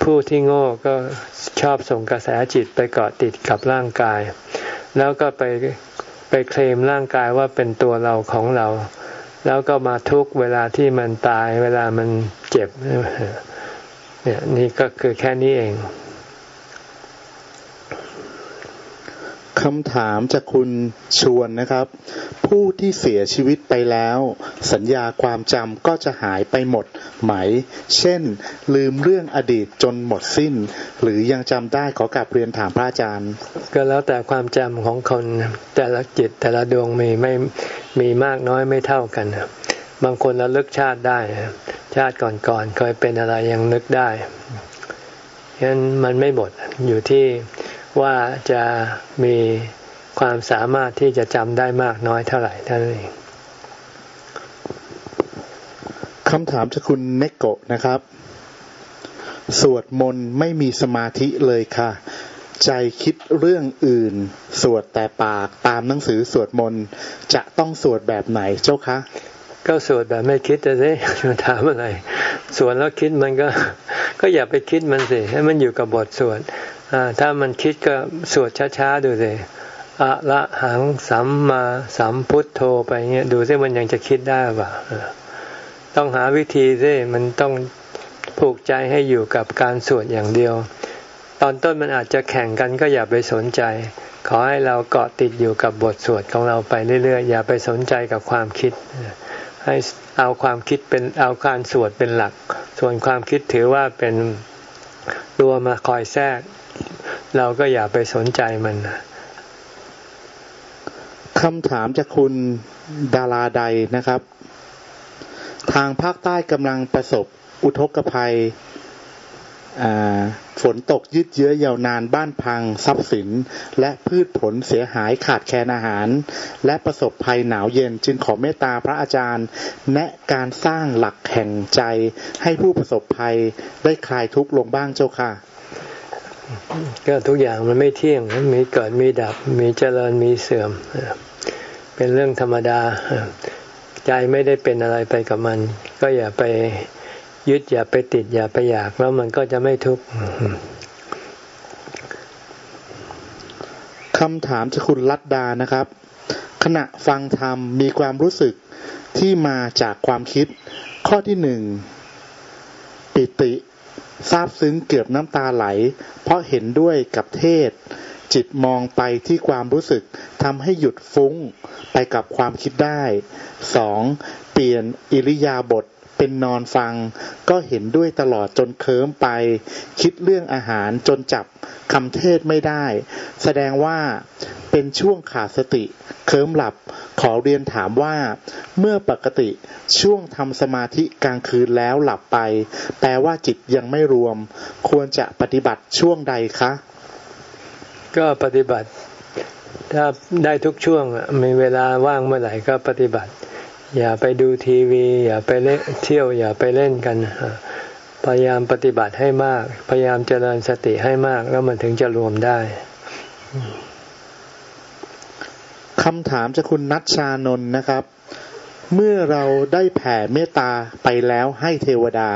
ผู้ที่โง่ก็ชอบส่งกระแสจิตไปเกาะติดกับร่างกาย แล้วก็ไป ไปเคลมร่างกายว่าเป็นตัวเราของเรา แล้วก็มาทุกเวลาที่มันตาย เวลามันเจ็บเนี่ยนี่ก็คือแค่นี้เอง คำถามจากคุณชวนนะครับ ผู้ที่เสียชีวิตไปแล้ว สัญญาความจำก็จะหายไปหมดไหม เช่น ลืมเรื่องอดีตจนหมดสิ้น หรือยังจำได้ขอกลับเรียนถามพระอาจารย์ ก็แล้วแต่ความจำของคนแต่ละจิตแต่ละดวงมีไม่มีมากน้อยไม่เท่ากัน บางคนระลึกชาติได้ ชาติก่อนๆเคยเป็นอะไรยังนึกได้ฉะนั้นมันไม่หมดอยู่ที่ ว่าจะมีความสามารถที่จะจำได้มากน้อยเท่าไหร่เท่านั้นเองคำถามจากคุณเนโกะนะครับ สวดมนต์ไม่มีสมาธิเลยค่ะ ใจคิดเรื่องอื่น สวดแต่ปากตามหนังสือสวดมนต์จะต้องสวดแบบไหนเจ้าคะก็สวดแบบไม่คิดแต่สิมาถามอะไรสวดแล้วคิดมันก็ ก็อย่าไปคิดมันสิให้มันอยู่กับบทสวด ถ้ามันคิดก็สวดช้าๆดูสิอะละหังสัมมาสัมพุทโธไปเงี้ยดูซิมันยังจะคิดได้ป่ะต้องหาวิธีซิมันต้องผูกใจให้อยู่กับการสวดอย่างเดียว ตอนต้นมันอาจจะแข่งกันก็อย่าไปสนใจ ขอให้เราเกาะติดอยู่กับบทสวดของเราไปเรื่อยๆอย่าไปสนใจกับความคิด ให้เอาความคิดเป็นเอาการสวดเป็นหลัก ส่วนความคิดถือว่าเป็นตัวมาคอยแทรก เราก็อย่าไปสนใจมันคำถามจากคุณดาราใดนะครับ ทางภาคใต้กำลังประสบอุทกภัยฝนตกยืดเยื้อยาวนานบ้านพังทรัพย์สิน และพืชผลเสียหายขาดแคลนอาหาร และประสบภัยหนาวเย็นจึงขอเมตตาพระอาจารย์ แนะการสร้างหลักแห่งใจให้ผู้ประสบภัยได้คลายทุกข์ลงบ้างเจ้าค่ะ ก็ทุกอย่างมันไม่เที่ยง มีเกิดมีดับ มีเจริญมีเสื่อม เป็นเรื่องธรรมดา ใจไม่ได้เป็นอะไรไปกับมัน ก็อย่าไปยึดอย่าไปติดอย่าไปอยากแล้วมันก็จะไม่ทุกข์คำถามจากคุณลัดดานะครับ ขณะฟังธรรมมีความรู้สึกที่มาจากความคิด ข้อที่หนึ่งปิติ ซาบซึ้งเกือบน้ำตาไหล เพราะเห็นด้วยกับเทศ จิตมองไปที่ความรู้สึกทำให้หยุดฟุ้งไปกับความคิดได้สองเปลี่ยนอิริยาบถเป็นนอนฟัง ก็เห็นด้วยตลอดจนเคิมไป คิดเรื่องอาหารจนจับคำเทศไม่ได้ แสดงว่า เป็นช่วงขาดสติ เคิมหลับ ขอเรียนถามว่า เมื่อปกติช่วงทำสมาธิกลางคืนแล้วหลับไป แปลว่าจิตยังไม่รวม ควรจะปฏิบัติช่วงใดคะ ก็ปฏิบัติ ถ้าได้ทุกช่วงมีเวลาว่างเมื่อไหร่ก็ปฏิบัติ อย่าไปดูทีวี อย่าไปเล่นเที่ยว อย่าไปเล่นกันพยายามปฏิบัติให้มาก พยายามเจริญสติให้มาก แล้วมันถึงจะรวมได้ คำถามจากคุณนัชชานนท์นะครับ เมื่อเราได้แผ่เมตตาไปแล้วให้เทวดา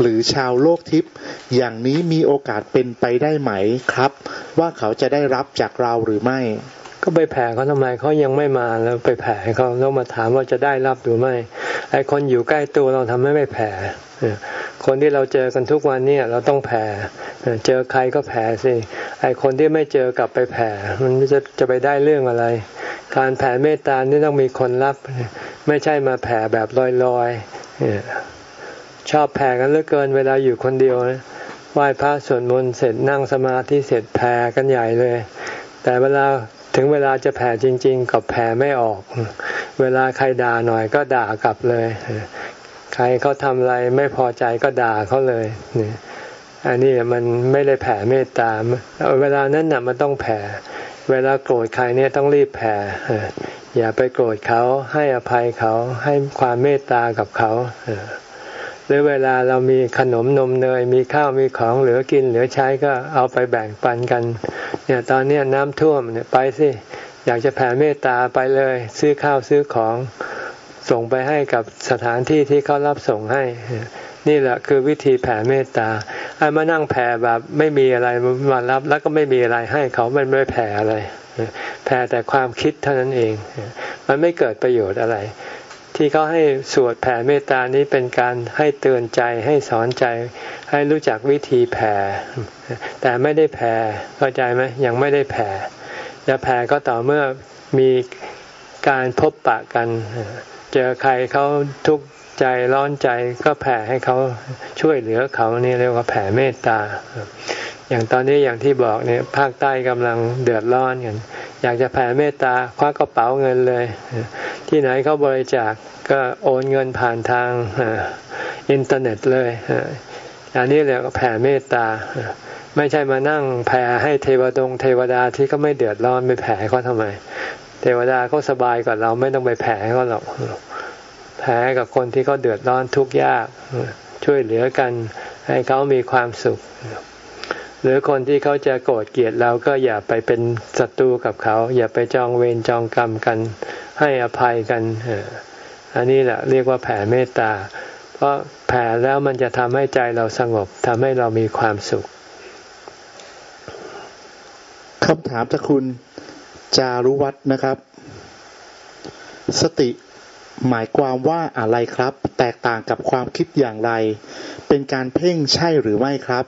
หรือชาวโลกทิพย์อย่างนี้มีโอกาสเป็นไปได้ไหมครับ ว่าเขาจะได้รับจากเราหรือไม่ ก็ไปแผ่เขาทำไมเขายังไม่มาแล้วไปแผ่เขาแล้วมาถามว่าจะได้รับหรือไม่ไอคนอยู่ใกล้ตัวเราทำให้ไม่แผ่ คนที่เราเจอกันทุกวันเนี่ยเราต้องแผ่เจอใครก็แผ่สิไอคนที่ไม่เจอกลับไปแผ่ มันจะจะไปได้เรื่องอะไร การแผ่เมตตานี่ต้องมีคนรับ ไม่ใช่มาแผ่แบบลอยๆชอบแผ่กันเหลือเกินเวลาอยู่คนเดียวไหว้พระสวดมนต์เสร็จนั่งสมาธิเสร็จแผ่กันใหญ่เลย แต่เวลาถึงเวลาจะแผ่จริง ๆ กับแผ่ไม่ออก เวลาใครด่าหน่อยก็ด่ากลับเลย รเขาทำอะไรไม่พอใจก็ด่าเขาเลยเนี่ยอันนี้มันไม่ได้แผ่เมตตาเวลานั้นน่ะมันต้องแผ่ เวลาโกรธใครเนี่ยต้องรีบแผ่อย่าไปโกรธเขาให้อภัยเขาให้ความเมตตากับเขาหรือเวลาเรามีขนมนมเนยมีข้าวมีของเหลือกินเหลือใช้ก็เอาไปแบ่งปันกัน เนี่ยตอนนี้น้ำท่วมเนี่ยไปสิอยากจะแผ่เมตตาไปเลย ซื้อข้าวซื้อของ ส่งไปให้กับสถานที่ที่เขารับส่งให้ นี่แหละคือวิธีแผ่เมตตาไอ้มานั่งแผ่แบบไม่มีอะไรมารับแล้วก็ไม่มีอะไรให้เขามันไม่แผ่อะไร แผ่แต่ความคิดเท่านั้นเอง มันไม่เกิดประโยชน์อะไร ที่เขาให้สวดแผ่เมตตานี้เป็นการให้เตือนใจให้สอนใจ ให้รู้จักวิธีแผ่ แต่ไม่ได้แผ่เข้าใจไหมยังไม่ได้แผ่จะแผ่ก็ต่อเมื่อมีการพบปะกัน เจอใครเขาทุกข์ใจร้อนใจก็แผ่ให้เขาช่วยเหลือเขานี่เรียกว่าแผ่เมตตา อย่างตอนนี้อย่างที่บอกเนี่ยภาคใต้กำลังเดือดร้อนกันอยากจะแผ่เมตตาคว้ากระเป๋าเงินเลย ที่ไหนเขาบริจาคก็โอนเงินผ่านทางอินเทอร์เน็ตเลยอันนี้เรียกว่าแผ่เมตตา ไม่ใช่มานั่งแผ่ให้เทวดงเทวดาที่ก็ไม่เดือดร้อนไปแผ่เขาทำไม เทวดาเขาสบายกว่าเราไม่ต้องไปแผ่เขาหรอกแผ่กับคนที่เขาเดือดร้อนทุกข์ยาก ช่วยเหลือกัน ให้เขามีความสุข หรือคนที่เขาจะโกรธเกลียดเราก็อย่าไปเป็นศัตรูกับเขา อย่าไปจองเวรจองกรรมกัน ให้อภัยกันอันนี้แหละเรียกว่าแผ่เมตตา เพราะแผ่แล้วมันจะทำให้ใจเราสงบทำให้เรามีความสุขคำถามจากคุณ จารุวัฒนะครับ สติหมายความว่าอะไรครับ แตกต่างกับความคิดอย่างไร เป็นการเพ่งใช่หรือไม่ครับ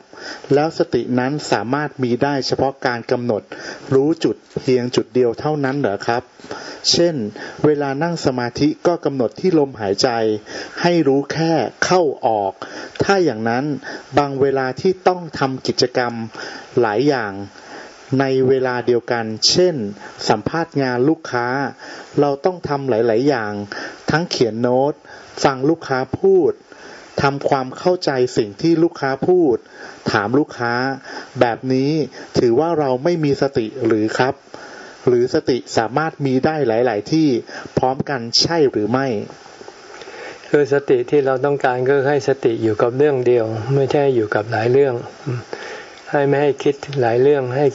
แล้วสตินั้นสามารถมีได้เฉพาะการกำหนด รู้จุดเพียงจุดเดียวเท่านั้นเหรอครับ เช่น เวลานั่งสมาธิก็กำหนดที่ลมหายใจ ให้รู้แค่เข้าออก ถ้าอย่างนั้นบางเวลาที่ต้องทำกิจกรรมหลายอย่าง ในเวลาเดียวกัน เช่น สัมภาษณ์งานลูกค้า เราต้องทำหลาย ๆ อย่าง ทั้งเขียนโน้ต ฟังลูกค้าพูดทำความเข้าใจสิ่งที่ลูกค้าพูด ถามลูกค้า แบบนี้ถือว่าเราไม่มีสติหรือครับ หรือสติสามารถมีได้หลาย ๆ ที่พร้อมกันใช่หรือไม่ คือสติที่เราต้องการก็ให้สติอยู่กับเรื่องเดียว ไม่ใช่อยู่กับหลายเรื่อง ให้ไม่ให้คิดหลายเรื่องให้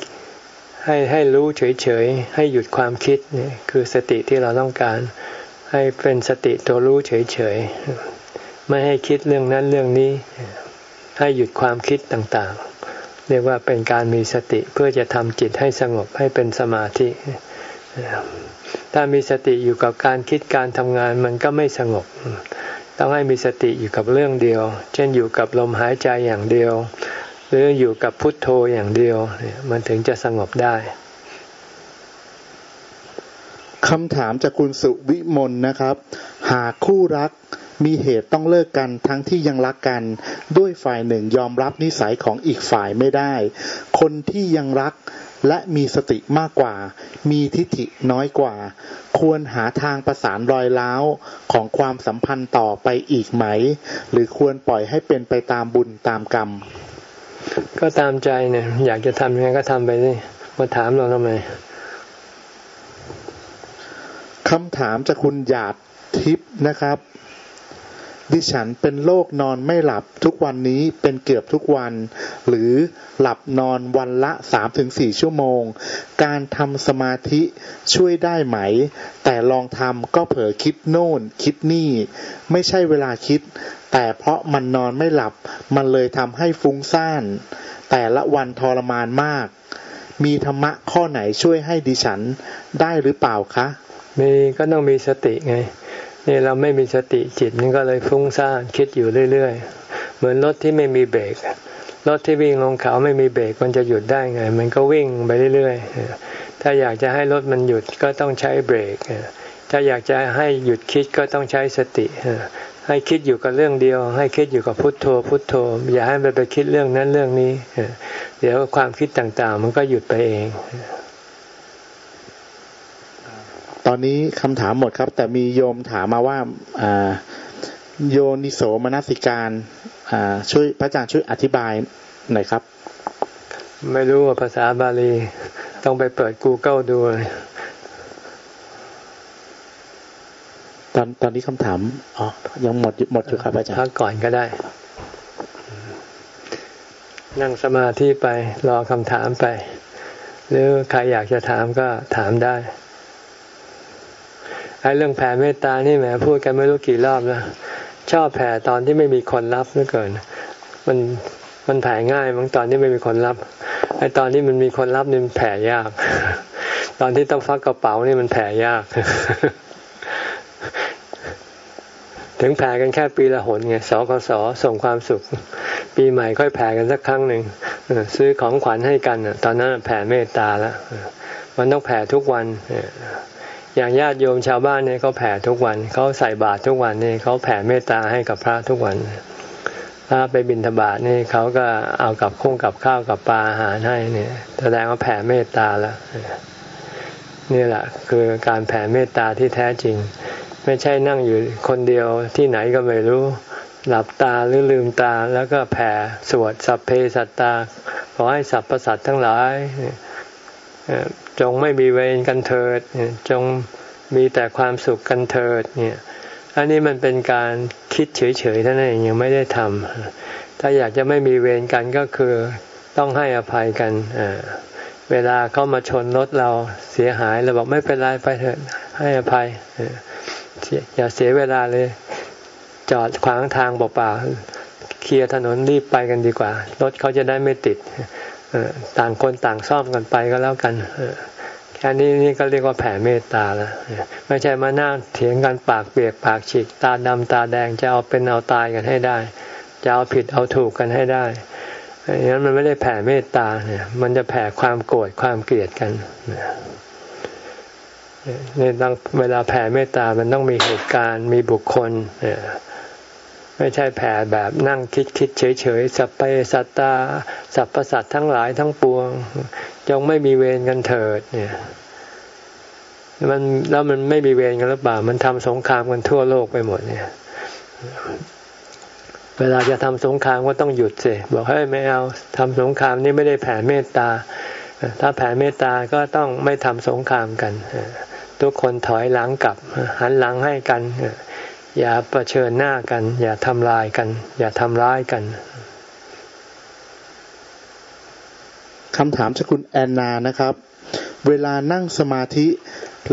ให้ให้รู้เฉยๆ ให้หยุดความคิดนี่คือสติที่เราต้องการ ให้เป็นสติตัวรู้เฉยๆ ไม่ให้คิดเรื่องนั้นเรื่องนี้ ให้หยุดความคิดต่างๆ เรียกว่าเป็นการมีสติเพื่อจะทำจิตให้สงบให้เป็นสมาธิ ถ้ามีสติอยู่กับการคิดการทำงานมันก็ไม่สงบ ต้องให้มีสติอยู่กับเรื่องเดียว เช่นอยู่กับลมหายใจอย่างเดียว หรืออยู่กับพุทโธอย่างเดียวมันถึงจะสงบได้คำถามจากคุณสุวิมลนะครับ หากคู่รักมีเหตุต้องเลิกกันทั้งที่ยังรักกัน ด้วยฝ่ายหนึ่งยอมรับนิสัยของอีกฝ่ายไม่ได้ คนที่ยังรักและมีสติมากกว่า มีทิฏฐิน้อยกว่า ควรหาทางประสานรอยร้าวของความสัมพันธ์ต่อไปอีกไหม หรือควรปล่อยให้เป็นไปตามบุญตามกรรม ก็ตามใจเนี่ย อยากจะทำยังไงก็ทำไปสิมาถามเราทำไมคำถามจากคุณหยาดทิพย์นะครับ ดิฉันเป็นโรคนอนไม่หลับทุกวันนี้เป็นเกือบทุกวัน หรือหลับนอนวันละสามถึงสี่ชั่วโมง การทำสมาธิช่วยได้ไหม แต่ลองทำก็เผลอคิดโน่น คิดนี่ ไม่ใช่เวลาคิด แต่เพราะมันนอนไม่หลับ มันเลยทำให้ฟุ้งซ่าน แต่ละวันทรมานมาก มีธรรมะข้อไหนช่วยให้ดิฉันได้หรือเปล่าคะ มีก็ต้องมีสติไง นี่เราไม่มีสติจิตนี่ก็เลยฟุ้งซ่านคิดอยู่เรื่อยๆ เหมือนรถที่ไม่มีเบรกรถที่วิ่งลงเขาไม่มีเบรกมันจะหยุดได้ไง มันก็วิ่งไปเรื่อยๆ ถ้าอยากจะให้รถมันหยุดก็ต้องใช้เบรก ถ้าอยากจะให้หยุดคิดก็ต้องใช้สติ ให้คิดอยู่กับเรื่องเดียว ให้คิดอยู่กับพุทโธ พุทโธ อย่าให้ไปไปคิดเรื่องนั้นเรื่องนี้ เดี๋ยวความคิดต่างๆ มันก็หยุดไปเอง อนนี้คำถามหมดครับ แต่มีโยมถามมาว่าโยนิโสมนสิการช่วยพระอาจารย์ช่วยอธิบายหน่อยครับ ไม่รู้ว่าภาษาบาลี ต้องไปเปิด Google ดูตอนตอนนี้คำถามอ๋อยังหมดหมดอยู่ครับอาจารย์พักก่อนก็ได้ นั่งสมาธิไปรอคำถามไป หรือใครอยากจะถามก็ถามได้ ไอ้เรื่องแผ่เมตตานี่แหมพูดกันไม่รู้กี่รอบแล้วชอบแผ่ตอนที่ไม่มีคนรับเหลือเกิน มันมันแผ่ง่ายบางตอนที่ไม่มีคนรับไอตอนที่มันมีคนรับนี่มันแผ่ยาก ตอนที่ต้องฟักกระเป๋านี่มันแผ่ยาก ถึงแผ่กันแค่ปีละหนไงสกสส่งความสุข ปีใหม่ค่อยแผ่กันสักครั้งหนึ่งซื้อของขวัญให้กันตอนนั้นแผ่เมตตาแล้วมันต้องแผ่ทุกวัน อย่างญาติโยมชาวบ้านเนี่ยเขาแผ่ทุกวันเขาใส่บาตรทุกวันนี่เขาแผ่เมตตาให้กับพระทุกวันพระไปบิณฑบาตนี่เขาก็เอากับคุ้งกับข้าวกับปลาอาหารให้เนี่ย แสดงว่าแผ่เมตตาแล้วนี่แหละคือการแผ่เมตตาที่แท้จริง ไม่ใช่นั่งอยู่คนเดียวที่ไหนก็ไม่รู้ หลับตาหรือลืมตาแล้วก็แผ่สวดสัพเพสัตตา ขอให้สรรพสัตทั้งหลาย จงไม่มีเวรกันเถิดจงมีแต่ความสุขกันเถิดเนี่ยอันนี้มันเป็นการคิดเฉยๆท่านเองยังไม่ได้ทำถ้าอยากจะไม่มีเวรกันก็คือต้องให้อภัยกันเวลาเขามาชนรถเราเสียหายเราบอกไม่เป็นไรไปเถิดให้อภัยอย่าเสียเวลาเลย จอดขวางทางเปล่าๆเคลียร์ถนนรีบไปกันดีกว่า รถเขาจะได้ไม่ติด ต่างคนต่างซ่อมกันไปก็แล้วกันแค่นี้นี่ก็เรียกว่าแผ่เมตตาแล้วไม่ใช่มานั่งเถียงกันปากเปียกปากฉีกตาดำตาแดงจะเอาเป็นเอาตายกันให้ได้ จะเอาผิดเอาถูกกันให้ได้อย่างนั้นมันไม่ได้แผ่เมตตาเนี่ย มันจะแผ่ความโกรธความเกลียดกันเนี่ยต้องเวลาแผ่เมตตามันต้องมีเหตุการณ์มีบุคคลเนี่ย ไม่ใช่แผ่แบบนั่งคิดคิดเฉยเฉยสัพเพสัตตาสัพพสัตทั้งหลายทั้งปวง จงไม่มีเวรกันเถิด เนี่ย มันแล้วมันไม่มีเวรกันหรือเปล่า มันทำสงครามกันทั่วโลกไปหมดเนี่ย เวลาจะทำสงครามก็ต้องหยุดสิบอกเฮ้ยไม่เอาทำสงครามนี่ไม่ได้แผ่เมตตา ถ้าแผ่เมตตาก็ต้องไม่ทำสงครามกันทุกคนถอยหลังกลับหันหลังให้กัน อย่าประชิญหน้ากัน อย่าทำลายกัน อย่าทำร้ายกันคำถามจากคุณแอนนานะครับ เวลานั่งสมาธิ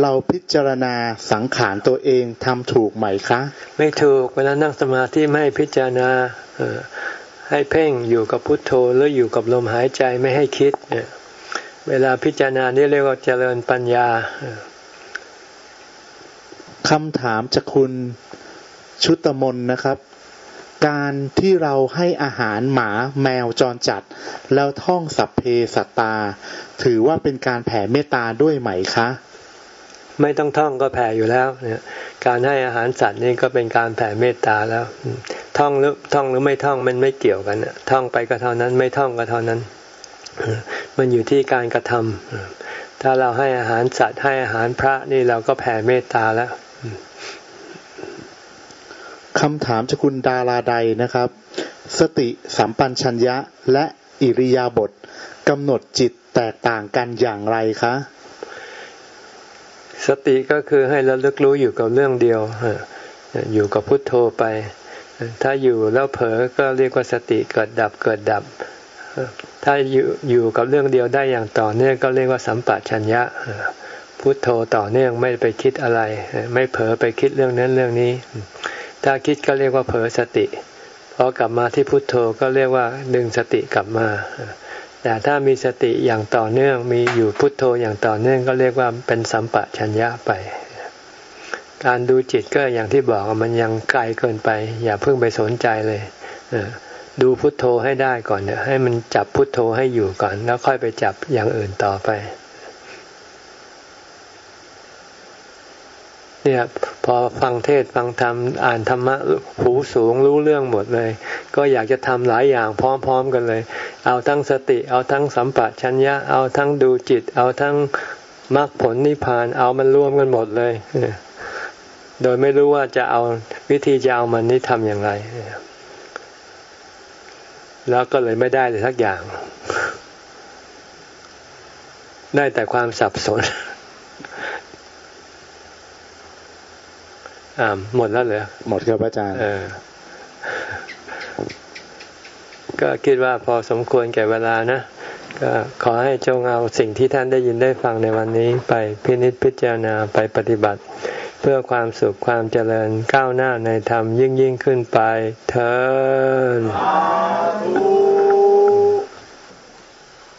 เราพิจารณาสังขารตัวเองทำถูกไหมคะ ไม่ถูกเวลานั่งสมาธิไม่พิจารณาให้เพ่งอยู่กับพุทโธหรืออยู่กับลมหายใจไม่ให้คิดเวลาพิจารณานี่เรียกว่าเจริญปัญญาคำถามจากคุณ ชุตมนนะครับ การที่เราให้อาหารหมาแมวจรจัด แล้วท่องสัพเพสัตตา ถือว่าเป็นการแผ่เมตตาด้วยไหมคะ ไม่ต้องท่องก็แผ่อยู่แล้วเนี่ยการให้อาหารสัตว์นี่ก็เป็นการแผ่เมตตาแล้วท่องหรือท่องหรือไม่ท่องมันไม่เกี่ยวกันท่องไปก็เท่านั้น ไม่ท่องก็เท่านั้น มันอยู่ที่การกระทำถ้าเราให้อาหารสัตว์ให้อาหารพระนี่เราก็แผ่เมตตาแล้ว คำถามจากคุณดาราใดนะครับ สติสัมปัญชัญญะและอิริยาบถกำหนดจิตแตกต่างกันอย่างไรคะ สติก็คือให้ระลึกรู้อยู่กับเรื่องเดียว อยู่กับพุทโธไป ถ้าอยู่แล้วเผลอก็เรียกว่าสติเกิดดับเกิดดับ ถ้าอยู่อยู่กับเรื่องเดียวได้อย่างต่อเนื่องก็เรียกว่าสัมปชัญญะพุทโธต่อเนื่องไม่ไปคิดอะไร ไม่เผลอไปคิดเรื่องนั้นเรื่องนี้ ถ้าคิดก็เรียกว่าเผลอสติพอกลับมาที่พุทโธก็เรียกว่าดึงสติกลับมา แต่ถ้ามีสติอย่างต่อเนื่องมีอยู่พุทโธอย่างต่อเนื่องก็เรียกว่าเป็นสัมปะชัญญะไป การดูจิตก็อย่างที่บอกมันยังไกลเกินไป อย่าเพิ่งไปสนใจเลยดูพุทโธให้ได้ก่อนเนี่ยให้มันจับพุทโธให้อยู่ก่อน แล้วค่อยไปจับอย่างอื่นต่อไป เนี่ยพอฟังเทศฟังธรรมอ่านธรรมะหูสูงรู้เรื่องหมดเลย ก็อยากจะทำหลายอย่างพร้อมๆกันเลย เอาทั้งสติ เอาทั้งสัมปะชัญญะ เอาทั้งดูจิต เอาทั้งมรรคผลนิพพาน เอามันรวมกันหมดเลยโดยไม่รู้ว่าจะเอาวิธีจะเอามันนี้ทำอย่างไร แล้วก็เลยไม่ได้เลยสักอย่าง ได้แต่ความสับสนอ่า หมดแล้วเหรอหมดครับอาจารย์ก็คิดว่าพอสมควรแก่เวลานะ ก็ขอให้จงเอาสิ่งที่ท่านได้ยินได้ฟังในวันนี้ ไปพินิจพิจารณาไปปฏิบัติ เพื่อความสุขความเจริญก้าวหน้าในธรรมยิ่งยิ่งขึ้นไปเธอ